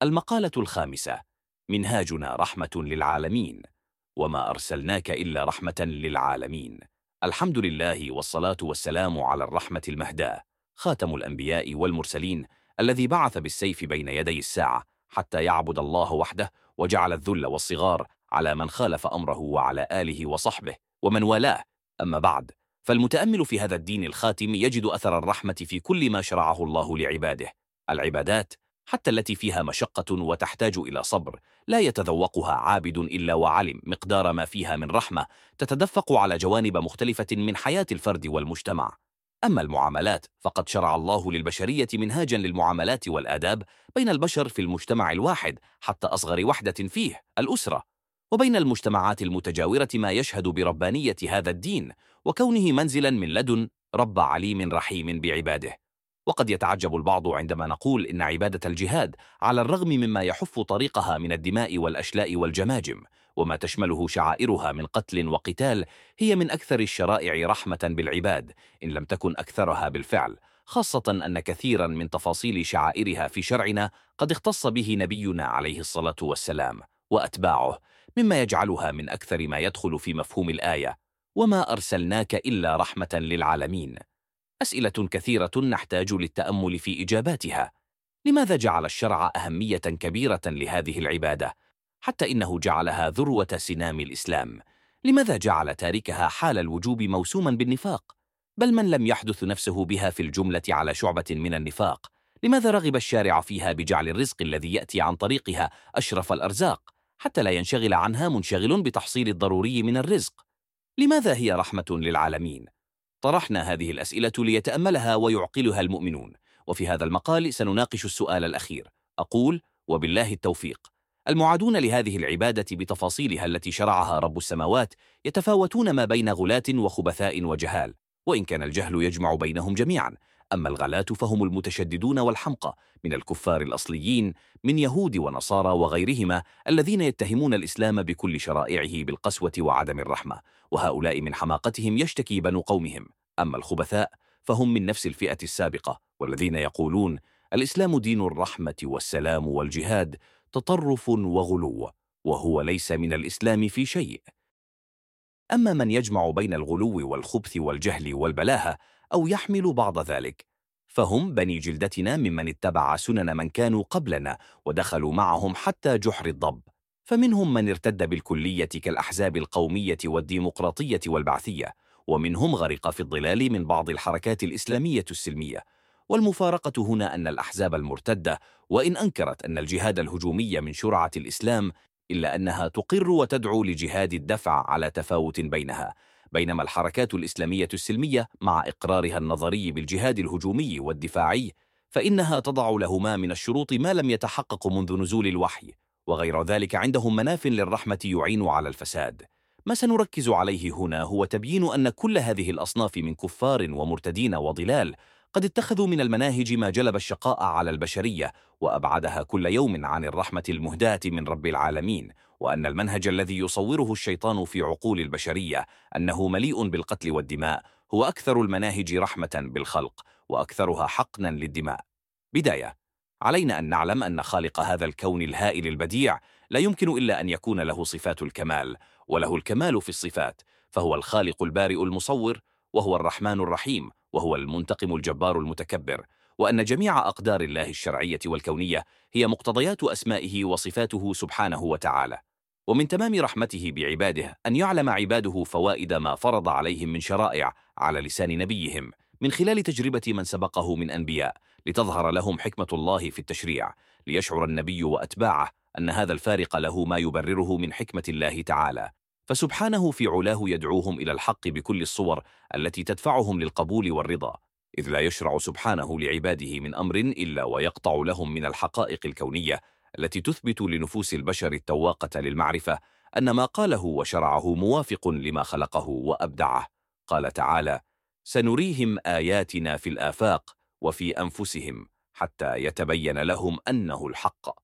المقالة الخامسة. منهاجنا رحمة للعالمين. وما أرسلناك إلا رحمة للعالمين. الحمد لله والصلاة والسلام على الرحمة المهداة. خاتم الأنبياء والمرسلين الذي بعث بالسيف بين يدي الساعة حتى يعبد الله وحده وجعل الذل والصغار على من خالف أمره وعلى آله وصحبه ومن والاه. أما بعد فالمتأمل في هذا الدين الخاتم يجد أثر الرحمة في كل ما شرعه الله لعباده. العبادات حتى التي فيها مشقة وتحتاج إلى صبر لا يتذوقها عابد إلا وعلم مقدار ما فيها من رحمة تتدفق على جوانب مختلفة من حياة الفرد والمجتمع. أما المعاملات فقد شرع الله للبشرية منهاجا للمعاملات والآداب بين البشر في المجتمع الواحد حتى أصغر وحدة فيه الأسرة. وبين المجتمعات المتجاورة ما يشهد بربانية هذا الدين وكونه منزلا من لدن رب عليم رحيم بعباده. وقد يتعجب البعض عندما نقول إن عبادة الجهاد على الرغم مما يحف طريقها من الدماء والأشلاء والجماجم وما تشمله شعائرها من قتل وقتال هي من أكثر الشرائع رحمة بالعباد إن لم تكن أكثرها بالفعل خاصة أن كثيرا من تفاصيل شعائرها في شرعنا قد اختص به نبينا عليه الصلاة والسلام وأتباعه. مما يجعلها من أكثر ما يدخل في مفهوم الآية وما أرسلناك إلا رحمة للعالمين. أسئلة كثيرة نحتاج للتأمل في إجاباتها. لماذا جعل الشرع أهمية كبيرة لهذه العبادة؟ حتى إنه جعلها ذروة سنام الإسلام. لماذا جعل تاركها حال الوجوب موسوما بالنفاق؟ بل من لم يحدث نفسه بها في الجملة على شعبة من النفاق؟ لماذا رغب الشارع فيها بجعل الرزق الذي يأتي عن طريقها أشرف الأرزاق؟ حتى لا ينشغل عنها منشغل بتحصيل الضروري من الرزق. لماذا هي رحمة للعالمين؟ طرحنا هذه الأسئلة ليتأملها ويعقلها المؤمنون. وفي هذا المقال سنناقش السؤال الأخير. أقول وبالله التوفيق. المعادون لهذه العبادة بتفاصيلها التي شرعها رب السماوات يتفاوتون ما بين غلاة وخبثاء وجهال وإن كان الجهل يجمع بينهم جميعا. أما الغلاة فهم المتشددون والحمقى من الكفار الأصليين من يهود ونصارى وغيرهما الذين يتهمون الإسلام بكل شرائعه بالقسوة وعدم الرحمة وهؤلاء من حماقتهم يشتكي بنو قومهم. أما الخبثاء فهم من نفس الفئة السابقة والذين يقولون الإسلام دين الرحمة والسلام والجهاد تطرف وغلو وهو ليس من الإسلام في شيء. أما من يجمع بين الغلو والخبث والجهل والبلاهة أو يحمل بعض ذلك. فهم بني جلدتنا ممن اتبع سنن من كانوا قبلنا ودخلوا معهم حتى جحر الضب. فمنهم من ارتد بالكلية كالأحزاب القومية والديمقراطية والبعثية ومنهم غرق في الضلال من بعض الحركات الإسلامية السلمية. والمفارقة هنا أن الأحزاب المرتدة وإن أنكرت أن الجهاد الهجومي من شرعة الإسلام إلا أنها تقر وتدعو لجهاد الدفع على تفاوت بينها. بينما الحركات الإسلامية السلمية مع إقرارها النظري بالجهاد الهجومي والدفاعي فإنها تضع لهما من الشروط ما لم يتحقق منذ نزول الوحي وغير ذلك عندهم مناف للرحمة يعين على الفساد. ما سنركز عليه هنا هو تبيين أن كل هذه الأصناف من كفار ومرتدين وضلال قد اتخذوا من المناهج ما جلب الشقاء على البشرية وأبعدها كل يوم عن الرحمة المهداة من رب العالمين. وأن المنهج الذي يصوره الشيطان في عقول البشرية أنه مليء بالقتل والدماء هو أكثر المناهج رحمة بالخلق وأكثرها حقنا للدماء. بداية. علينا أن نعلم أن خالق هذا الكون الهائل البديع لا يمكن إلا أن يكون له صفات الكمال وله الكمال في الصفات فهو الخالق البارئ المصور وهو الرحمن الرحيم وهو المنتقم الجبار المتكبر وأن جميع أقدار الله الشرعية والكونية هي مقتضيات أسمائه وصفاته سبحانه وتعالى. ومن تمام رحمته بعباده أن يعلم عباده فوائد ما فرض عليهم من شرائع على لسان نبيهم من خلال تجربة من سبقه من أنبياء لتظهر لهم حكمة الله في التشريع ليشعر النبي وأتباعه أن هذا الفارق له ما يبرره من حكمة الله تعالى. فسبحانه في علاه يدعوهم إلى الحق بكل الصور التي تدفعهم للقبول والرضا إذ لا يشرع سبحانه لعباده من أمر إلا ويقطع لهم من الحقائق الكونية التي تثبت لنفوس البشر التواقة للمعرفة أن ما قاله وشرعه موافق لما خلقه وأبدعه. قال تعالى سنريهم آياتنا في الآفاق وفي أنفسهم حتى يتبين لهم أنه الحق.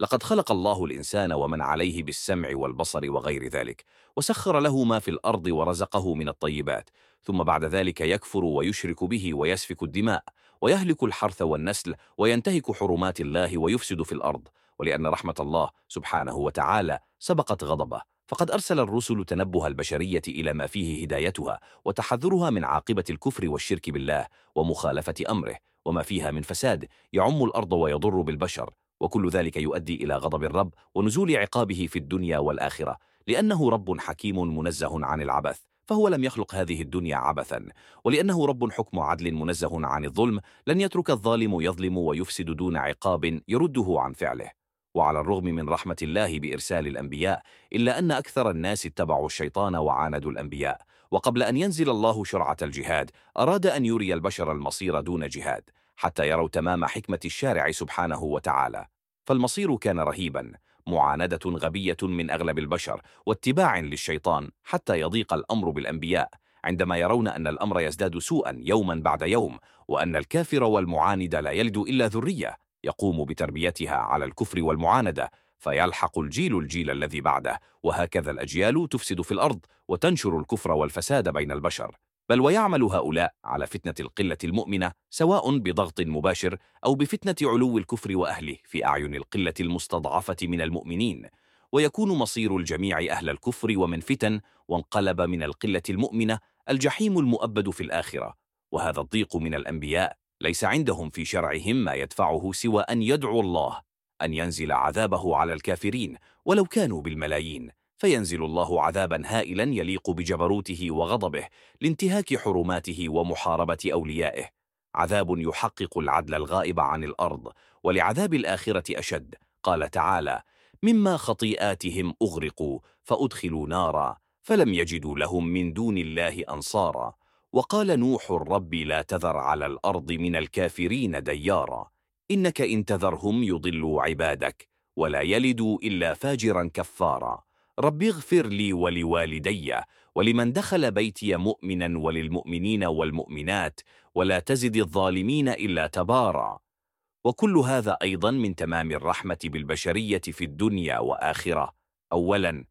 لقد خلق الله الإنسان ومن عليه بالسمع والبصر وغير ذلك وسخر له ما في الأرض ورزقه من الطيبات ثم بعد ذلك يكفر ويشرك به ويسفك الدماء ويهلك الحرث والنسل وينتهك حرمات الله ويفسد في الأرض. ولأن رحمة الله سبحانه وتعالى سبقت غضبه. فقد أرسل الرسل تنبه البشرية إلى ما فيه هدايتها وتحذرها من عاقبة الكفر والشرك بالله ومخالفة أمره وما فيها من فساد يعم الأرض ويضر بالبشر. وكل ذلك يؤدي إلى غضب الرب ونزول عقابه في الدنيا والآخرة لأنه رب حكيم منزه عن العبث فهو لم يخلق هذه الدنيا عبثا. ولأنه رب حكم عدل منزه عن الظلم لن يترك الظالم يظلم ويفسد دون عقاب يرده عن فعله. وعلى الرغم من رحمة الله بإرسال الأنبياء إلا أن أكثر الناس اتبعوا الشيطان وعاندوا الأنبياء. وقبل أن ينزل الله شرعة الجهاد أراد أن يري البشر المصير دون جهاد حتى يروا تمام حكمة الشارع سبحانه وتعالى. فالمصير كان رهيبا معاندة غبية من أغلب البشر واتباع للشيطان حتى يضيق الأمر بالأنبياء عندما يرون أن الأمر يزداد سوءا يوما بعد يوم وأن الكافر والمعاند لا يلد إلا ذرية. يقوم بتربيتها على الكفر والمعاندة فيلحق الجيل الجيل الذي بعده وهكذا الأجيال تفسد في الأرض وتنشر الكفر والفساد بين البشر. بل ويعمل هؤلاء على فتنة القلة المؤمنة سواء بضغط مباشر أو بفتنة علو الكفر وأهله في أعين القلة المستضعفة من المؤمنين. ويكون مصير الجميع أهل الكفر ومن فتن وانقلب من القلة المؤمنة الجحيم المؤبد في الآخرة. وهذا الضيق من الأنبياء ليس عندهم في شرعهم ما يدفعه سوى أن يدعو الله أن ينزل عذابه على الكافرين ولو كانوا بالملايين. فينزل الله عذابا هائلا يليق بجبروته وغضبه لانتهاك حرماته ومحاربة أوليائه. عذاب يحقق العدل الغائب عن الأرض ولعذاب الآخرة أشد. قال تعالى مما خطيئاتهم أغرقوا فأدخلوا نارا فلم يجدوا لهم من دون الله أنصارا. وقال نوح الرب لا تذر على الأرض من الكافرين ديارا إنك إن تذرهم يضلوا عبادك ولا يلدوا إلا فاجرا كفارا. رب اغفر لي ولوالدي ولمن دخل بيتي مؤمنا وللمؤمنين والمؤمنات ولا تزد الظالمين إلا تبارا. وكل هذا أيضا من تمام الرحمة بالبشرية في الدنيا وآخرة. أولا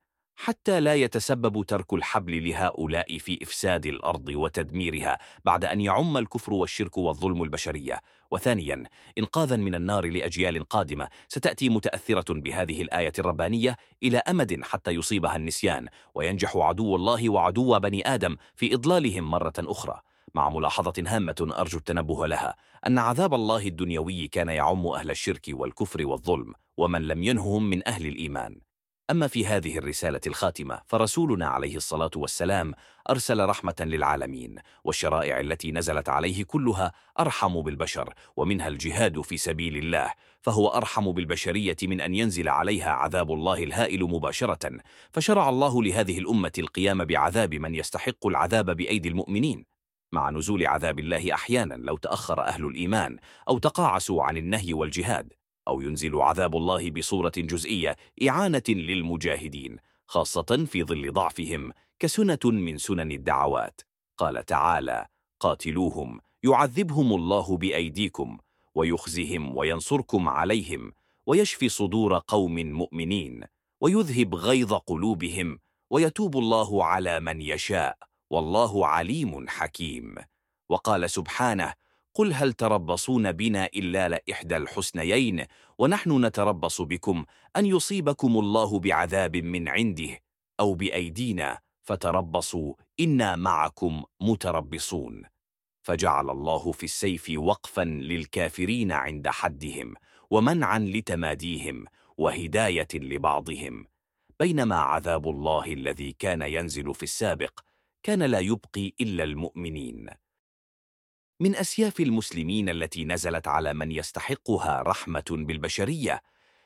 حتى لا يتسبب ترك الحبل لهؤلاء في إفساد الأرض وتدميرها بعد أن يعم الكفر والشرك والظلم البشرية. وثانيا إنقاذا من النار لأجيال قادمة. ستأتي متأثرة بهذه الآية الربانية إلى أمد حتى يصيبها النسيان وينجح عدو الله وعدو بني آدم في إضلالهم مرة أخرى. مع ملاحظة هامة أرجو التنبه لها أن عذاب الله الدنيوي كان يعم أهل الشرك والكفر والظلم ومن لم ينههم من أهل الإيمان. أما في هذه الرسالة الخاتمة فرسولنا عليه الصلاة والسلام أرسل رحمة للعالمين والشرائع التي نزلت عليه كلها أرحم بالبشر ومنها الجهاد في سبيل الله فهو أرحم بالبشرية من أن ينزل عليها عذاب الله الهائل مباشرة فشرع الله لهذه الأمة القيام بعذاب من يستحق العذاب بأيدي المؤمنين. مع نزول عذاب الله أحيانا لو تأخر أهل الإيمان أو تقاعسوا عن النهي والجهاد. أو ينزل عذاب الله بصورة جزئية إعانة للمجاهدين خاصة في ظل ضعفهم كسنة من سنن الدعوات. قال تعالى قاتلوهم يعذبهم الله بأيديكم ويخزهم وينصركم عليهم ويشفي صدور قوم مؤمنين ويذهب غيظ قلوبهم ويتوب الله على من يشاء والله عليم حكيم. وقال سبحانه قل هل تربصون بنا إلا لإحدى الحسنيين ونحن نتربص بكم أن يصيبكم الله بعذاب من عنده أو بأيدينا فتربصوا إنا معكم متربصون. فجعل الله في السيف وقفا للكافرين عند حدهم ومنعا لتماديهم وهداية لبعضهم. بينما عذاب الله الذي كان ينزل في السابق كان لا يبقي إلا المؤمنين. من أسياف المسلمين التي نزلت على من يستحقها رحمة بالبشرية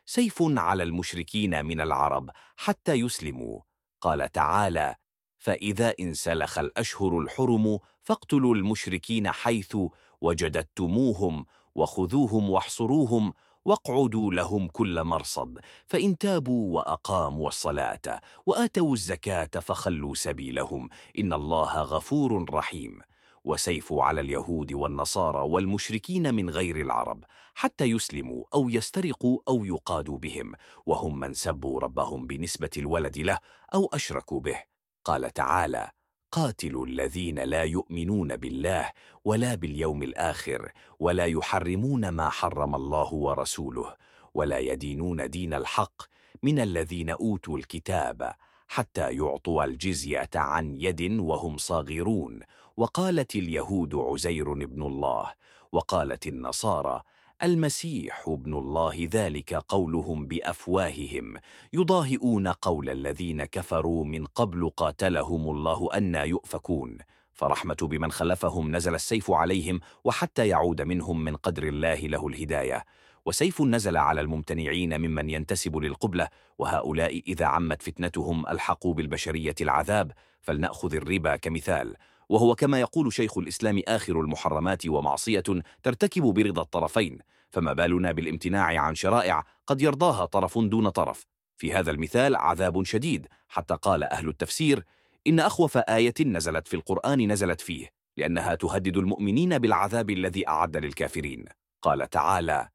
سيف على المشركين من العرب حتى يسلموا. قال تعالى فإذا انسلخ الأشهر الحرم فاقتلوا المشركين حيث وجدتموهم وخذوهم واحصروهم واقعدوا لهم كل مرصد فإن تابوا وأقاموا الصلاة وآتوا الزكاة فخلوا سبيلهم. إن الله غفور رحيم. وسيف على اليهود والنصارى والمشركين من غير العرب حتى يسلموا أو يسترقوا أو يقادوا بهم وهم من سبوا ربهم بنسبة الولد له أو أشركوا به. قال تعالى قاتلوا الذين لا يؤمنون بالله ولا باليوم الآخر ولا يحرمون ما حرم الله ورسوله ولا يدينون دين الحق من الذين أوتوا الكتاب حتى يعطوا الجزية عن يد وهم صاغرون وقالت اليهود عزير ابن الله وقالت النصارى المسيح ابن الله ذلك قولهم بأفواههم يضاهئون قول الذين كفروا من قبل قاتلهم الله أنا يؤفكون. فرحمة بمن خلفهم نزل السيف عليهم وحتى يعود منهم من قدر الله له الهداية. وسيف نزل على الممتنعين ممن ينتسب للقبلة وهؤلاء إذا عمت فتنتهم ألحقوا بالبشرية العذاب فلنأخذ الربا كمثال. وهو كما يقول شيخ الإسلام آخر المحرمات ومعصية ترتكب برضا الطرفين فما بالنا بالامتناع عن شرائع قد يرضاها طرف دون طرف. في هذا المثال عذاب شديد حتى قال أهل التفسير إن أخوف آية نزلت في القرآن نزلت فيه لأنها تهدد المؤمنين بالعذاب الذي أعد للكافرين. قال تعالى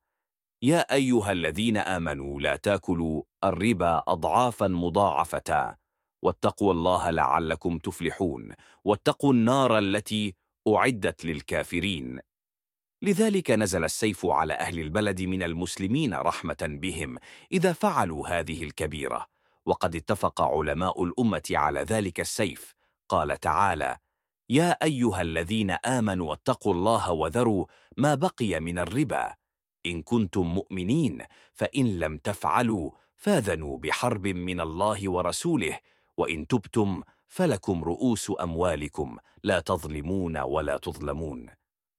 يا أيها الذين آمنوا لا تأكلوا الربا أضعافا مضاعفة. واتقوا الله لعلكم تفلحون. واتقوا النار التي أعدت للكافرين. لذلك نزل السيف على أهل البلد من المسلمين رحمة بهم إذا فعلوا هذه الكبيرة. وقد اتفق علماء الأمة على ذلك السيف. قال تعالى يا أيها الذين آمنوا اتقوا الله وذروا ما بقي من الربا. إن كنتم مؤمنين فإن لم تفعلوا فاذنوا بحرب من الله ورسوله وإن تبتم فلكم رؤوس أموالكم لا تظلمون ولا تظلمون.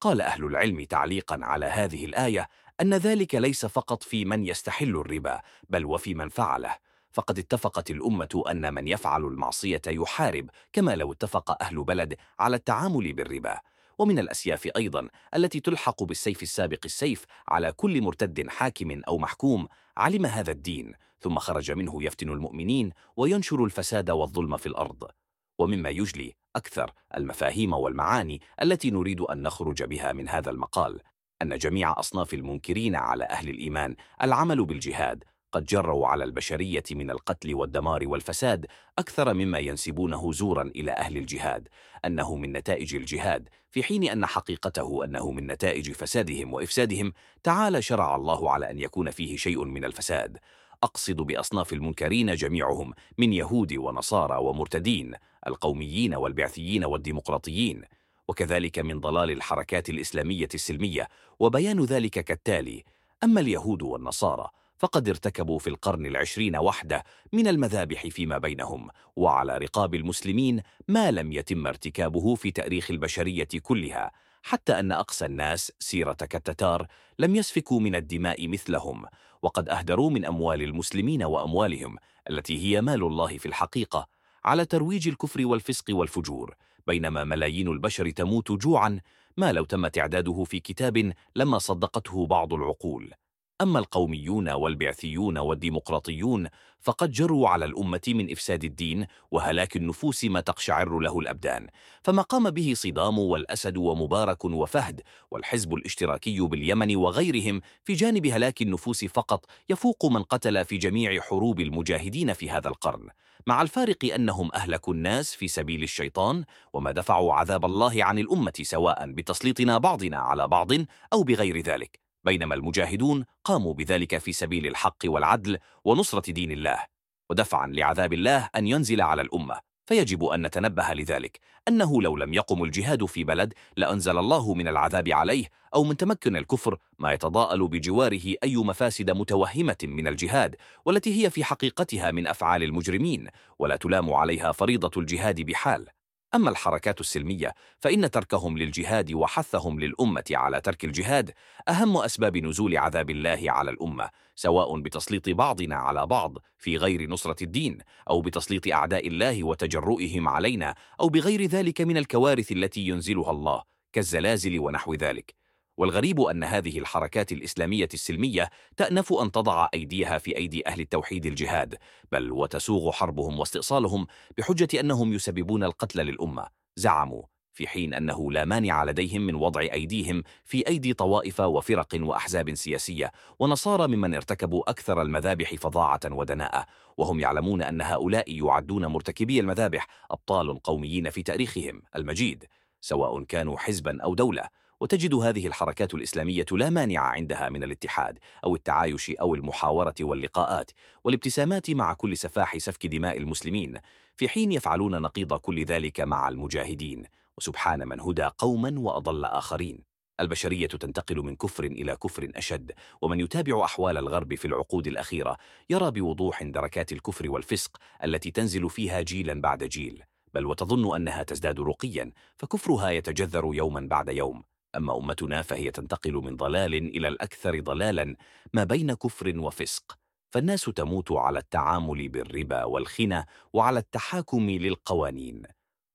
قال أهل العلم تعليقا على هذه الآية أن ذلك ليس فقط في من يستحل الربا بل وفي من فعله. فقد اتفقت الأمة أن من يفعل المعصية يحارب كما لو اتفق أهل بلد على التعامل بالربا. ومن الأسياف أيضا التي تلحق بالسيف السابق السيف على كل مرتد حاكم أو محكوم علم هذا الدين. ثم خرج منه يفتن المؤمنين وينشر الفساد والظلم في الأرض. ومما يجلي أكثر المفاهيم والمعاني التي نريد أن نخرج بها من هذا المقال أن جميع أصناف المنكرين على أهل الإيمان العمل بالجهاد قد جروا على البشرية من القتل والدمار والفساد أكثر مما ينسبونه زورا إلى أهل الجهاد أنه من نتائج الجهاد في حين أن حقيقته أنه من نتائج فسادهم وإفسادهم تعالى شرع الله على أن يكون فيه شيء من الفساد. أقصد بأصناف المنكرين جميعهم من يهود ونصارى ومرتدين القوميين والبعثيين والديمقراطيين وكذلك من ضلال الحركات الإسلامية السلمية وبيان ذلك كالتالي أما اليهود والنصارى فقد ارتكبوا في القرن العشرين وحده من المذابح فيما بينهم وعلى رقاب المسلمين ما لم يتم ارتكابه في تأريخ البشرية كلها حتى أن أقصى الناس سيرة كالتتار لم يسفكوا من الدماء مثلهم وقد أهدروا من أموال المسلمين وأموالهم التي هي مال الله في الحقيقة على ترويج الكفر والفسق والفجور بينما ملايين البشر تموت جوعا ما لو تم تعداده في كتاب لما صدقته بعض العقول. أما القوميون والبعثيون والديمقراطيون فقد جروا على الأمة من إفساد الدين وهلاك النفوس ما تقشعر له الأبدان. فما قام به صدام والأسد ومبارك وفهد والحزب الاشتراكي باليمن وغيرهم في جانب هلاك النفوس فقط يفوق من قتل في جميع حروب المجاهدين في هذا القرن. مع الفارق أنهم أهلكوا الناس في سبيل الشيطان وما دفعوا عذاب الله عن الأمة سواء بتسليطنا بعضنا على بعض أو بغير ذلك. بينما المجاهدون قاموا بذلك في سبيل الحق والعدل ونصرة دين الله ودفعا لعذاب الله أن ينزل على الأمة. فيجب أن نتنبه لذلك أنه لو لم يقم الجهاد في بلد لأنزل الله من العذاب عليه أو من تمكن الكفر ما يتضاءل بجواره أي مفاسد متوهمة من الجهاد والتي هي في حقيقتها من أفعال المجرمين ولا تلام عليها فريضة الجهاد بحال. أما الحركات السلمية فإن تركهم للجهاد وحثهم للأمة على ترك الجهاد أهم أسباب نزول عذاب الله على الأمة سواء بتسليط بعضنا على بعض في غير نصرة الدين أو بتسليط أعداء الله وتجرؤهم علينا أو بغير ذلك من الكوارث التي ينزلها الله كالزلازل ونحو ذلك. والغريب أن هذه الحركات الإسلامية السلمية تأنف أن تضع أيديها في أيدي أهل التوحيد الجهاد بل وتسوغ حربهم واستئصالهم بحجة أنهم يسببون القتل للأمة. زعموا في حين أنه لا مانع لديهم من وضع أيديهم في أيدي طوائف وفرق وأحزاب سياسية ونصارى ممن ارتكبوا أكثر المذابح فظاعة ودناءة. وهم يعلمون أن هؤلاء يعدون مرتكبي المذابح أبطال قوميين في تاريخهم المجيد سواء كانوا حزبا أو دولة. وتجد هذه الحركات الإسلامية لا مانع عندها من الاتحاد أو التعايش أو المحاورة واللقاءات والابتسامات مع كل سفاح سفك دماء المسلمين في حين يفعلون نقيض كل ذلك مع المجاهدين. وسبحان من هدى قوما وأضل آخرين. البشرية تنتقل من كفر إلى كفر أشد ومن يتابع أحوال الغرب في العقود الأخيرة يرى بوضوح دركات الكفر والفسق التي تنزل فيها جيلا بعد جيل. بل وتظن أنها تزداد رقيا فكفرها يتجذر يوما بعد يوم. أما أمتنا فهي تنتقل من ضلال إلى الأكثر ضلالا ما بين كفر وفسق. فالناس تموت على التعامل بالربا والخنا وعلى التحاكم للقوانين.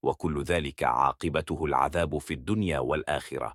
وكل ذلك عاقبته العذاب في الدنيا والآخرة.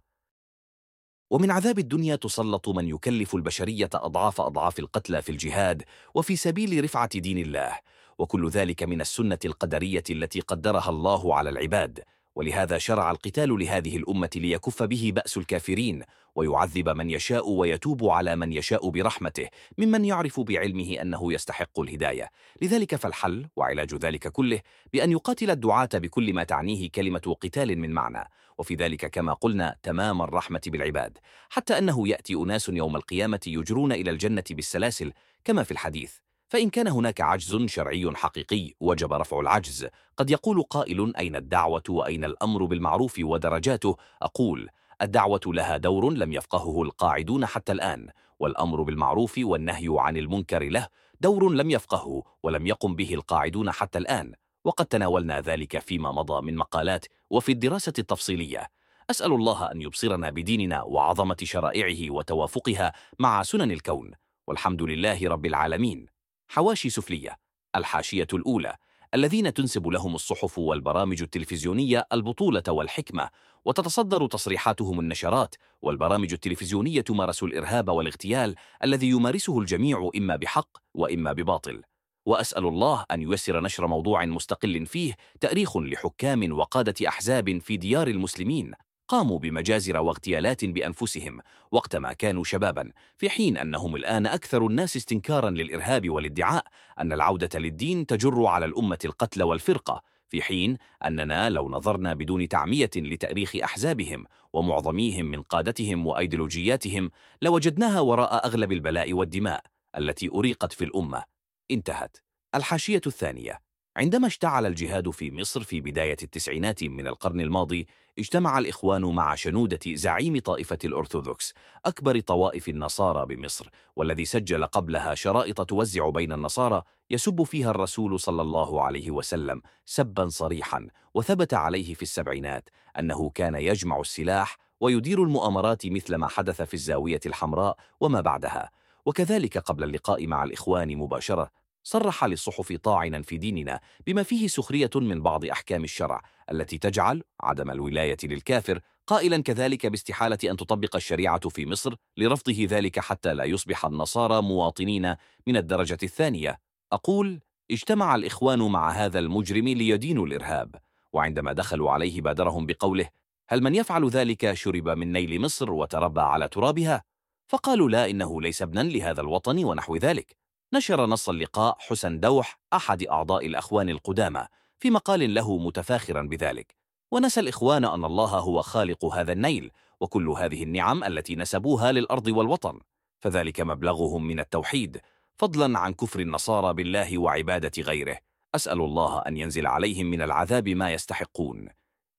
ومن عذاب الدنيا تسلط من يكلف البشرية أضعاف أضعاف القتلى في الجهاد وفي سبيل رفعة دين الله. وكل ذلك من السنة القدرية التي قدرها الله على العباد. ولهذا شرع القتال لهذه الأمة ليكف به بأس الكافرين ويعذب من يشاء ويتوب على من يشاء برحمته ممن يعرف بعلمه أنه يستحق الهداية. لذلك فالحل وعلاج ذلك كله بأن يقاتل الدعاة بكل ما تعنيه كلمة قتال من معنى. وفي ذلك كما قلنا تمام الرحمة بالعباد. حتى أنه يأتي أناس يوم القيامة يجرون إلى الجنة بالسلاسل كما في الحديث. فإن كان هناك عجز شرعي حقيقي وجب رفع العجز قد يقول قائل أين الدعوة وأين الأمر بالمعروف ودرجاته. أقول الدعوة لها دور لم يفقهه القاعدون حتى الآن والأمر بالمعروف والنهي عن المنكر له دور لم يفقهه ولم يقم به القاعدون حتى الآن. وقد تناولنا ذلك فيما مضى من مقالات وفي الدراسة التفصيلية. أسأل الله أن يبصرنا بديننا وعظمة شرائعه وتوافقها مع سنن الكون. والحمد لله رب العالمين. حواشي سفلية الحاشية الأولى الذين تنسب لهم الصحف والبرامج التلفزيونية البطولة والحكمة وتتصدر تصريحاتهم النشرات والبرامج التلفزيونية مارسوا الإرهاب والاغتيال الذي يمارسه الجميع إما بحق وإما بباطل. وأسأل الله أن ييسر نشر موضوع مستقل فيه تأريخ لحكام وقادة أحزاب في ديار المسلمين. قاموا بمجازر واغتيالات بأنفسهم وقتما كانوا شبابا في حين أنهم الآن أكثر الناس استنكارا للإرهاب والادعاء أن العودة للدين تجر على الأمة القتل والفرقة في حين أننا لو نظرنا بدون تعمية لتأريخ أحزابهم ومعظميهم من قادتهم وأيديولوجياتهم لوجدناها وراء أغلب البلاء والدماء التي أريقت في الأمة. انتهت. الحاشية الثانية. عندما اشتعل الجهاد في مصر في بداية التسعينات من القرن الماضي اجتمع الإخوان مع شنودة زعيم طائفة الأرثوذكس أكبر طوائف النصارى بمصر والذي سجل قبلها شرائط توزع بين النصارى يسب فيها الرسول صلى الله عليه وسلم سبا صريحا وثبت عليه في السبعينات أنه كان يجمع السلاح ويدير المؤامرات مثل ما حدث في الزاوية الحمراء وما بعدها. وكذلك قبل اللقاء مع الإخوان مباشرة صرح للصحف طاعنا في ديننا بما فيه سخرية من بعض أحكام الشرع التي تجعل عدم الولاية للكافر قائلا كذلك باستحالة أن تطبق الشريعة في مصر لرفضه ذلك حتى لا يصبح النصارى مواطنين من الدرجة الثانية. أقول اجتمع الإخوان مع هذا المجرم ليدينوا الإرهاب. وعندما دخلوا عليه بادرهم بقوله هل من يفعل ذلك شرب من نيل مصر وتربى على ترابها؟ فقالوا لا إنه ليس ابنا لهذا الوطن ونحو ذلك. نشر نص اللقاء حسن دوح أحد أعضاء الأخوان القدامى في مقال له متفاخرا بذلك. ونسى الإخوان أن الله هو خالق هذا النيل وكل هذه النعم التي نسبوها للأرض والوطن. فذلك مبلغهم من التوحيد فضلا عن كفر النصارى بالله وعبادة غيره. أسأل الله أن ينزل عليهم من العذاب ما يستحقون.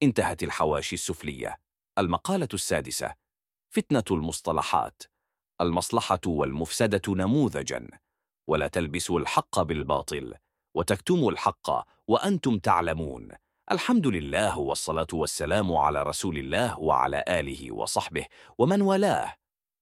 انتهت الحواشي السفلية. المقالة السادسة فتنة المصطلحات. المصلحة والمفسدة نموذجا. ولا تلبسوا الحق بالباطل وتكتموا الحق وأنتم تعلمون. الحمد لله والصلاة والسلام على رسول الله وعلى آله وصحبه ومن والاه.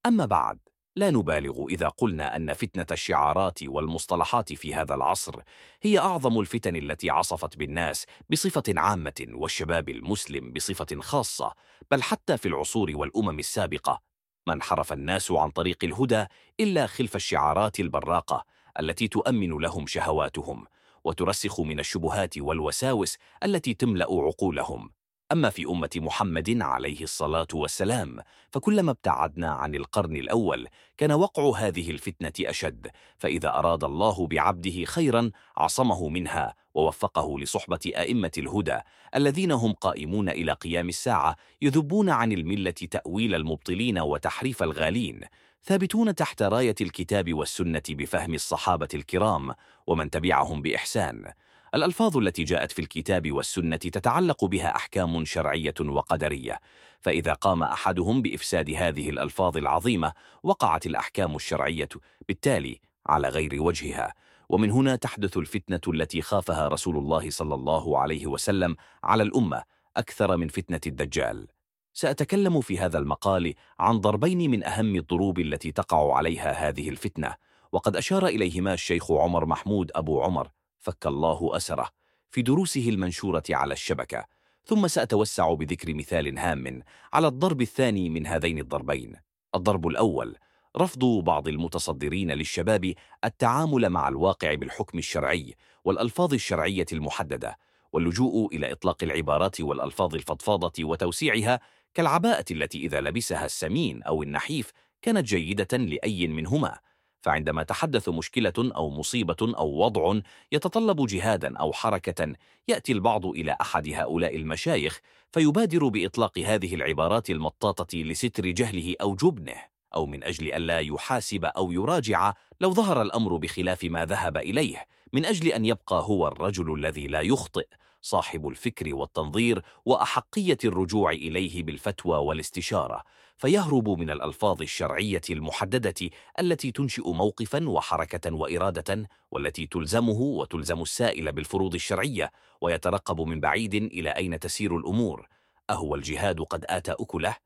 أما بعد لا نبالغ إذا قلنا أن فتنة الشعارات والمصطلحات في هذا العصر هي أعظم الفتن التي عصفت بالناس بصفة عامة والشباب المسلم بصفة خاصة بل حتى في العصور والأمم السابقة. ما انحرف الناس عن طريق الهدى إلا خلف الشعارات البراقة التي تؤمن لهم شهواتهم وترسخ من الشبهات والوساوس التي تملأ عقولهم أما في أمة محمد عليه الصلاة والسلام فكلما ابتعدنا عن القرن الأول كان وقع هذه الفتنة أشد فإذا أراد الله بعبده خيرا عصمه منها ووفقه لصحبة أئمة الهدى الذين هم قائمون إلى قيام الساعة يذبون عن الملة تأويل المبطلين وتحريف الغالين ثابتون تحت راية الكتاب والسنة بفهم الصحابة الكرام ومن تبعهم بإحسان. الألفاظ التي جاءت في الكتاب والسنة تتعلق بها أحكام شرعية وقدرية فإذا قام أحدهم بإفساد هذه الألفاظ العظيمة وقعت الأحكام الشرعية بالتالي على غير وجهها. ومن هنا تحدث الفتنة التي خافها رسول الله صلى الله عليه وسلم على الأمة أكثر من فتنة الدجال. سأتكلم في هذا المقال عن ضربين من أهم الضروب التي تقع عليها هذه الفتنة وقد أشار إليهما الشيخ عمر محمود أبو عمر فك الله أسره في دروسه المنشورة على الشبكة ثم سأتوسع بذكر مثال هام على الضرب الثاني من هذين الضربين. الضرب الأول رفض بعض المتصدرين للشباب التعامل مع الواقع بالحكم الشرعي والألفاظ الشرعية المحددة واللجوء إلى إطلاق العبارات والألفاظ الفضفاضة وتوسيعها كالعباءة التي إذا لبسها السمين أو النحيف كانت جيدة لأي منهما. فعندما تحدث مشكلة أو مصيبة أو وضع يتطلب جهادا أو حركة يأتي البعض إلى أحد هؤلاء المشايخ فيبادر بإطلاق هذه العبارات المطاطة لستر جهله أو جبنه أو من أجل ألا يحاسب أو يراجع لو ظهر الأمر بخلاف ما ذهب إليه من أجل أن يبقى هو الرجل الذي لا يخطئ صاحب الفكر والتنظير وأحقية الرجوع إليه بالفتوى والاستشارة. فيهرب من الألفاظ الشرعية المحددة التي تنشئ موقفا وحركة وإرادة والتي تلزمه وتلزم السائل بالفروض الشرعية ويترقب من بعيد إلى أين تسير الأمور أهو الجهاد قد آتى أكله؟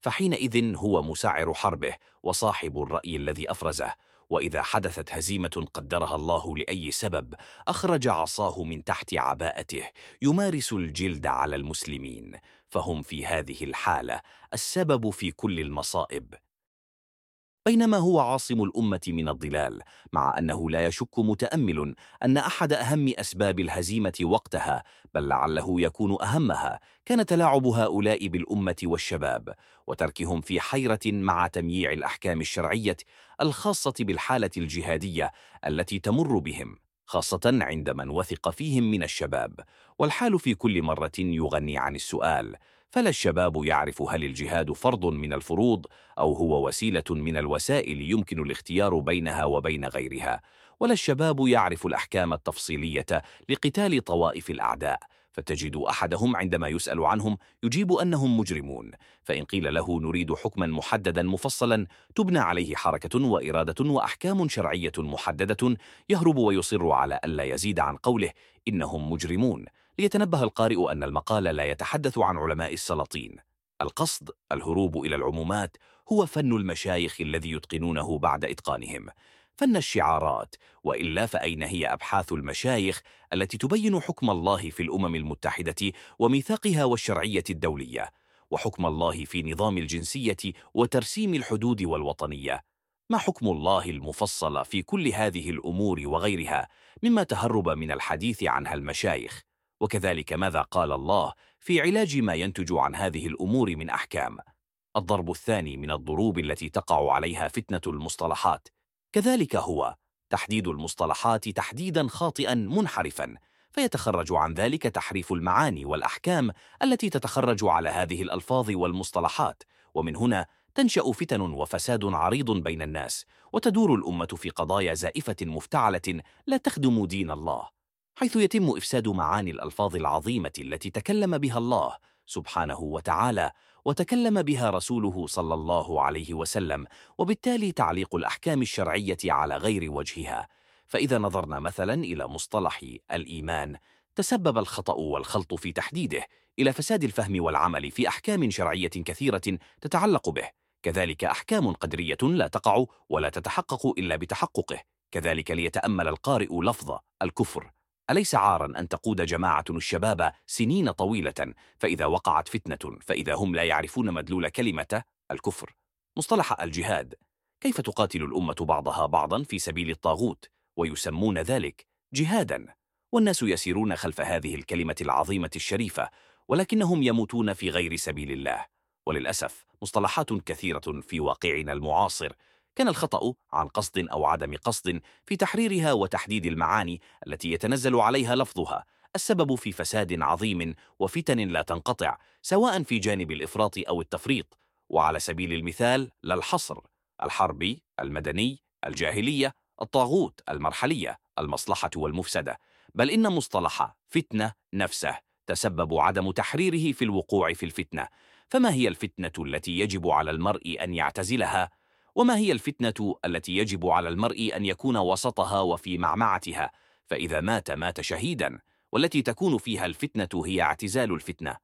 فحينئذ هو مسعر حربه وصاحب الرأي الذي أفرزه وإذا حدثت هزيمة قدرها الله لأي سبب أخرج عصاه من تحت عباءته يمارس الجلد على المسلمين فهم في هذه الحالة السبب في كل المصائب. بينما هو عاصم الأمة من الضلال مع أنه لا يشك متأمل أن أحد أهم أسباب الهزيمة وقتها بل لعله يكون أهمها كان تلاعب هؤلاء بالأمة والشباب وتركهم في حيرة مع تمييع الأحكام الشرعية الخاصة بالحالة الجهادية التي تمر بهم. خاصة عند من وثق فيهم من الشباب. والحال في كل مرة يغني عن السؤال فلا الشباب يعرف هل الجهاد فرض من الفروض أو هو وسيلة من الوسائل يمكن الاختيار بينها وبين غيرها؟ ولا الشباب يعرف الأحكام التفصيلية لقتال طوائف الأعداء؟ فتجد أحدهم عندما يسأل عنهم يجيب أنهم مجرمون فإن قيل له نريد حكما محددا مفصلا تبنى عليه حركة وإرادة وأحكام شرعية محددة يهرب ويصر على ألا يزيد عن قوله إنهم مجرمون. ليتنبه القارئ أن المقال لا يتحدث عن علماء السلاطين. القصد الهروب إلى العمومات هو فن المشايخ الذي يتقنونه بعد إتقانهم. فن الشعارات وإلا فأين هي أبحاث المشايخ التي تبين حكم الله في الأمم المتحدة وميثاقها والشرعية الدولية وحكم الله في نظام الجنسية وترسيم الحدود والوطنية؟ ما حكم الله المفصل في كل هذه الأمور وغيرها مما تهرب من الحديث عنها المشايخ؟ وكذلك ماذا قال الله في علاج ما ينتج عن هذه الأمور من أحكام؟ الضرب الثاني من الضروب التي تقع عليها فتنة المصطلحات كذلك هو تحديد المصطلحات تحديدا خاطئا منحرفا فيتخرج عن ذلك تحريف المعاني والأحكام التي تتخرج على هذه الألفاظ والمصطلحات ومن هنا تنشأ فتن وفساد عريض بين الناس وتدور الأمة في قضايا زائفة مفتعلة لا تخدم دين الله حيث يتم إفساد معاني الألفاظ العظيمة التي تكلم بها الله سبحانه وتعالى وتكلم بها رسوله صلى الله عليه وسلم وبالتالي تعليق الأحكام الشرعية على غير وجهها. فإذا نظرنا مثلا إلى مصطلح الإيمان تسبب الخطأ والخلط في تحديده إلى فساد الفهم والعمل في أحكام شرعية كثيرة تتعلق به. كذلك أحكام قدرية لا تقع ولا تتحقق إلا بتحققه. كذلك ليتأمل القارئ لفظ الكفر. أليس عارا أن تقود جماعة الشباب سنين طويلة؟ فإذا وقعت فتنة فإذا هم لا يعرفون مدلول كلمة الكفر. مصطلح الجهاد كيف تقاتل الأمة بعضها بعضا في سبيل الطاغوت؟ ويسمون ذلك جهادا. والناس يسيرون خلف هذه الكلمة العظيمة الشريفة ولكنهم يموتون في غير سبيل الله. وللأسف مصطلحات كثيرة في واقعنا المعاصر كان الخطأ عن قصد أو عدم قصد في تحريرها وتحديد المعاني التي يتنزل عليها لفظها. السبب في فساد عظيم وفتن لا تنقطع سواء في جانب الإفراط أو التفريط. وعلى سبيل المثال لا الحصر الحربي المدني الجاهلية الطاغوت المرحلية المصلحة والمفسدة. بل إن مصطلح فتنة نفسه تسبب عدم تحريره في الوقوع في الفتنة. فما هي الفتنة التي يجب على المرء أن يعتزلها؟ وما هي الفتنة التي يجب على المرء أن يكون وسطها وفي معمعتها؟ فإذا مات مات شهيدا. والتي تكون فيها الفتنة هي اعتزال الفتنة.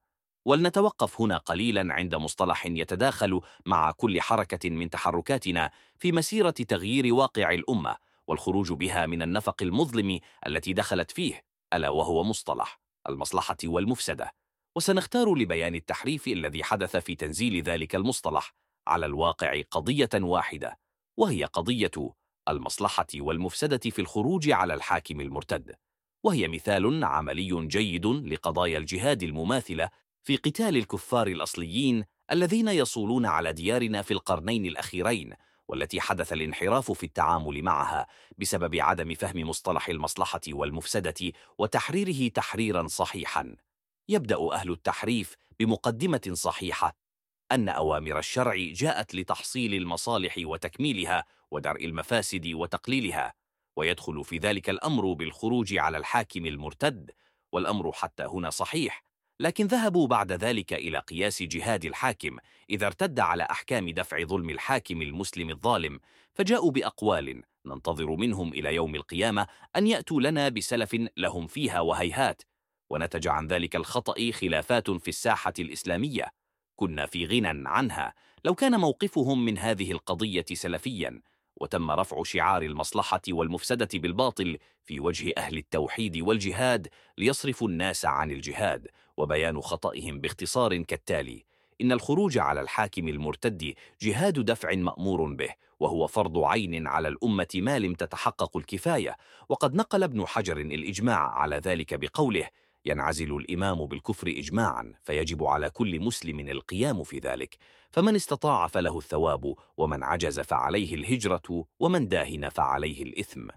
ولنتوقف هنا قليلا عند مصطلح يتداخل مع كل حركة من تحركاتنا في مسيرة تغيير واقع الأمة والخروج بها من النفق المظلم التي دخلت فيه ألا وهو مصطلح المصلحة والمفسدة. وسنختار لبيان التحريف الذي حدث في تنزيل ذلك المصطلح. على الواقع قضية واحدة وهي قضية المصلحة والمفسدة في الخروج على الحاكم المرتد وهي مثال عملي جيد لقضايا الجهاد المماثلة في قتال الكفار الأصليين الذين يصولون على ديارنا في القرنين الأخيرين والتي حدث الانحراف في التعامل معها بسبب عدم فهم مصطلح المصلحة والمفسدة وتحريره تحريرا صحيحا. يبدأ أهل التحريف بمقدمة صحيحة أن أوامر الشرع جاءت لتحصيل المصالح وتكميلها ودرء المفاسد وتقليلها ويدخل في ذلك الأمر بالخروج على الحاكم المرتد والأمر حتى هنا صحيح لكن ذهبوا بعد ذلك إلى قياس جهاد الحاكم إذا ارتد على أحكام دفع ظلم الحاكم المسلم الظالم فجاءوا بأقوال ننتظر منهم إلى يوم القيامة أن يأتوا لنا بسلف لهم فيها وهيهات ونتج عن ذلك الخطأ خلافات في الساحة الإسلامية. كنا في غنى عنها لو كان موقفهم من هذه القضية سلفيا. وتم رفع شعار المصلحة والمفسدة بالباطل في وجه أهل التوحيد والجهاد ليصرفوا الناس عن الجهاد وبيان خطئهم باختصار كالتالي إن الخروج على الحاكم المرتد جهاد دفع مأمور به وهو فرض عين على الأمة ما لم تتحقق الكفاية. وقد نقل ابن حجر الإجماع على ذلك بقوله ينعزل الإمام بالكفر إجماعا فيجب على كل مسلم القيام في ذلك. فمن استطاع فله الثواب ومن عجز فعليه الهجرة ومن داهن فعليه الإثم.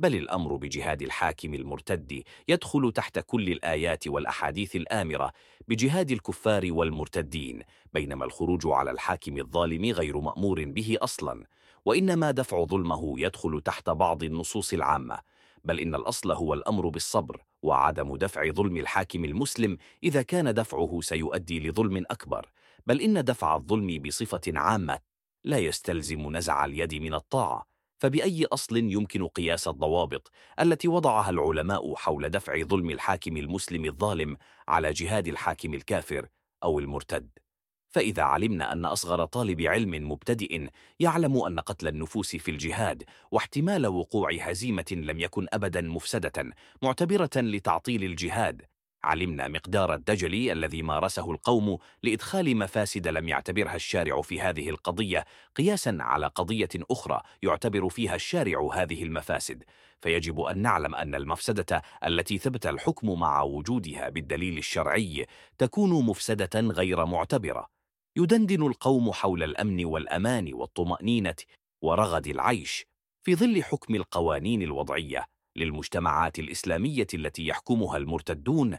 بل الأمر بجهاد الحاكم المرتد يدخل تحت كل الآيات والأحاديث الآمرة بجهاد الكفار والمرتدين بينما الخروج على الحاكم الظالم غير مأمور به أصلا. وإنما دفع ظلمه يدخل تحت بعض النصوص العامة. بل إن الأصل هو الأمر بالصبر وعدم دفع ظلم الحاكم المسلم إذا كان دفعه سيؤدي لظلم أكبر بل إن دفع الظلم بصفة عامة لا يستلزم نزع اليد من الطاعة. فبأي أصل يمكن قياس الضوابط التي وضعها العلماء حول دفع ظلم الحاكم المسلم الظالم على جهاد الحاكم الكافر أو المرتد؟ فإذا علمنا أن أصغر طالب علم مبتدئ يعلم أن قتل النفوس في الجهاد واحتمال وقوع هزيمة لم يكن أبدا مفسدة معتبرة لتعطيل الجهاد. علمنا مقدار الدجل الذي مارسه القوم لإدخال مفاسد لم يعتبرها الشارع في هذه القضية قياسا على قضية أخرى يعتبر فيها الشارع هذه المفاسد. فيجب أن نعلم أن المفسدة التي ثبت الحكم مع وجودها بالدليل الشرعي تكون مفسدة غير معتبرة. يدندن القوم حول الأمن والأمان والطمأنينة ورغد العيش في ظل حكم القوانين الوضعية للمجتمعات الإسلامية التي يحكمها المرتدون.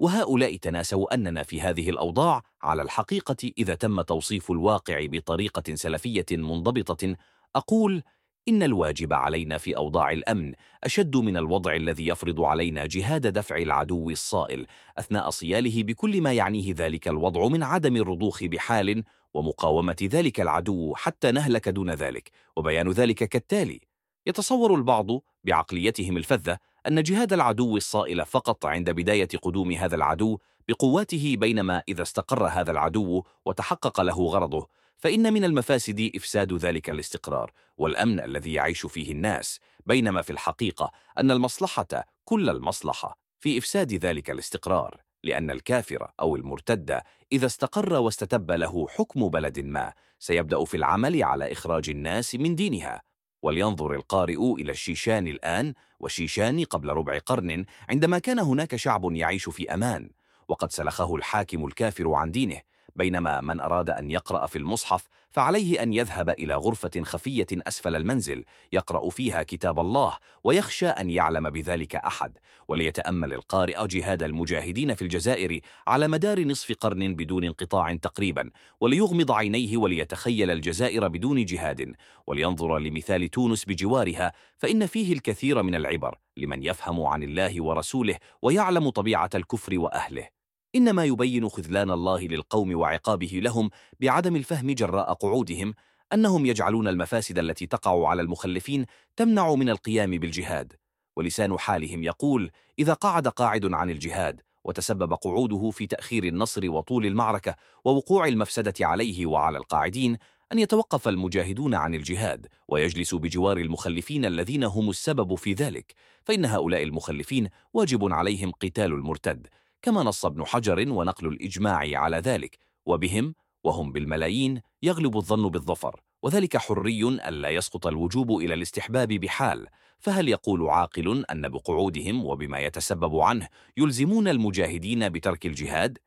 وهؤلاء تناسوا أننا في هذه الأوضاع على الحقيقة إذا تم توصيف الواقع بطريقة سلفية منضبطة أقول إن الواجب علينا في أوضاع الأمن أشد من الوضع الذي يفرض علينا جهاد دفع العدو الصائل أثناء صياله بكل ما يعنيه ذلك الوضع من عدم الرضوخ بحال ومقاومة ذلك العدو حتى نهلك دون ذلك وبيان ذلك كالتالي يتصور البعض بعقليتهم الفذة أن جهاد العدو الصائل فقط عند بداية قدوم هذا العدو بقواته بينما إذا استقر هذا العدو وتحقق له غرضه. فإن من المفاسد إفساد ذلك الاستقرار والأمن الذي يعيش فيه الناس بينما في الحقيقة أن المصلحة كل المصلحة في إفساد ذلك الاستقرار لأن الكافر أو المرتد إذا استقر واستتب له حكم بلد ما سيبدأ في العمل على إخراج الناس من دينها. ولينظر القارئ إلى الشيشان الآن والشيشان قبل ربع قرن عندما كان هناك شعب يعيش في أمان وقد سلخه الحاكم الكافر عن دينه. بينما من أراد أن يقرأ في المصحف فعليه أن يذهب إلى غرفة خفية أسفل المنزل يقرأ فيها كتاب الله ويخشى أن يعلم بذلك أحد. وليتأمل القارئ جهاد المجاهدين في الجزائر على مدار نصف قرن بدون انقطاع تقريبا وليغمض عينيه وليتخيل الجزائر بدون جهاد. ولينظر لمثال تونس بجوارها فإن فيه الكثير من العبر لمن يفهم عن الله ورسوله ويعلم طبيعة الكفر وأهله. إنما يبين خذلان الله للقوم وعقابه لهم بعدم الفهم جراء قعودهم أنهم يجعلون المفاسد التي تقع على المخلفين تمنع من القيام بالجهاد. ولسان حالهم يقول إذا قعد قاعد عن الجهاد وتسبب قعوده في تأخير النصر وطول المعركة ووقوع المفسدة عليه وعلى القاعدين أن يتوقف المجاهدون عن الجهاد ويجلسوا بجوار المخلفين الذين هم السبب في ذلك فإن هؤلاء المخلفين واجب عليهم قتال المرتد. كما نص ابن حجر ونقل الإجماع على ذلك وبهم وهم بالملايين يغلب الظن بالظفر وذلك حري ألا يسقط الوجوب إلى الاستحباب بحال فهل يقول عاقل أن بقعودهم وبما يتسبب عنه يلزمون المجاهدين بترك الجهاد؟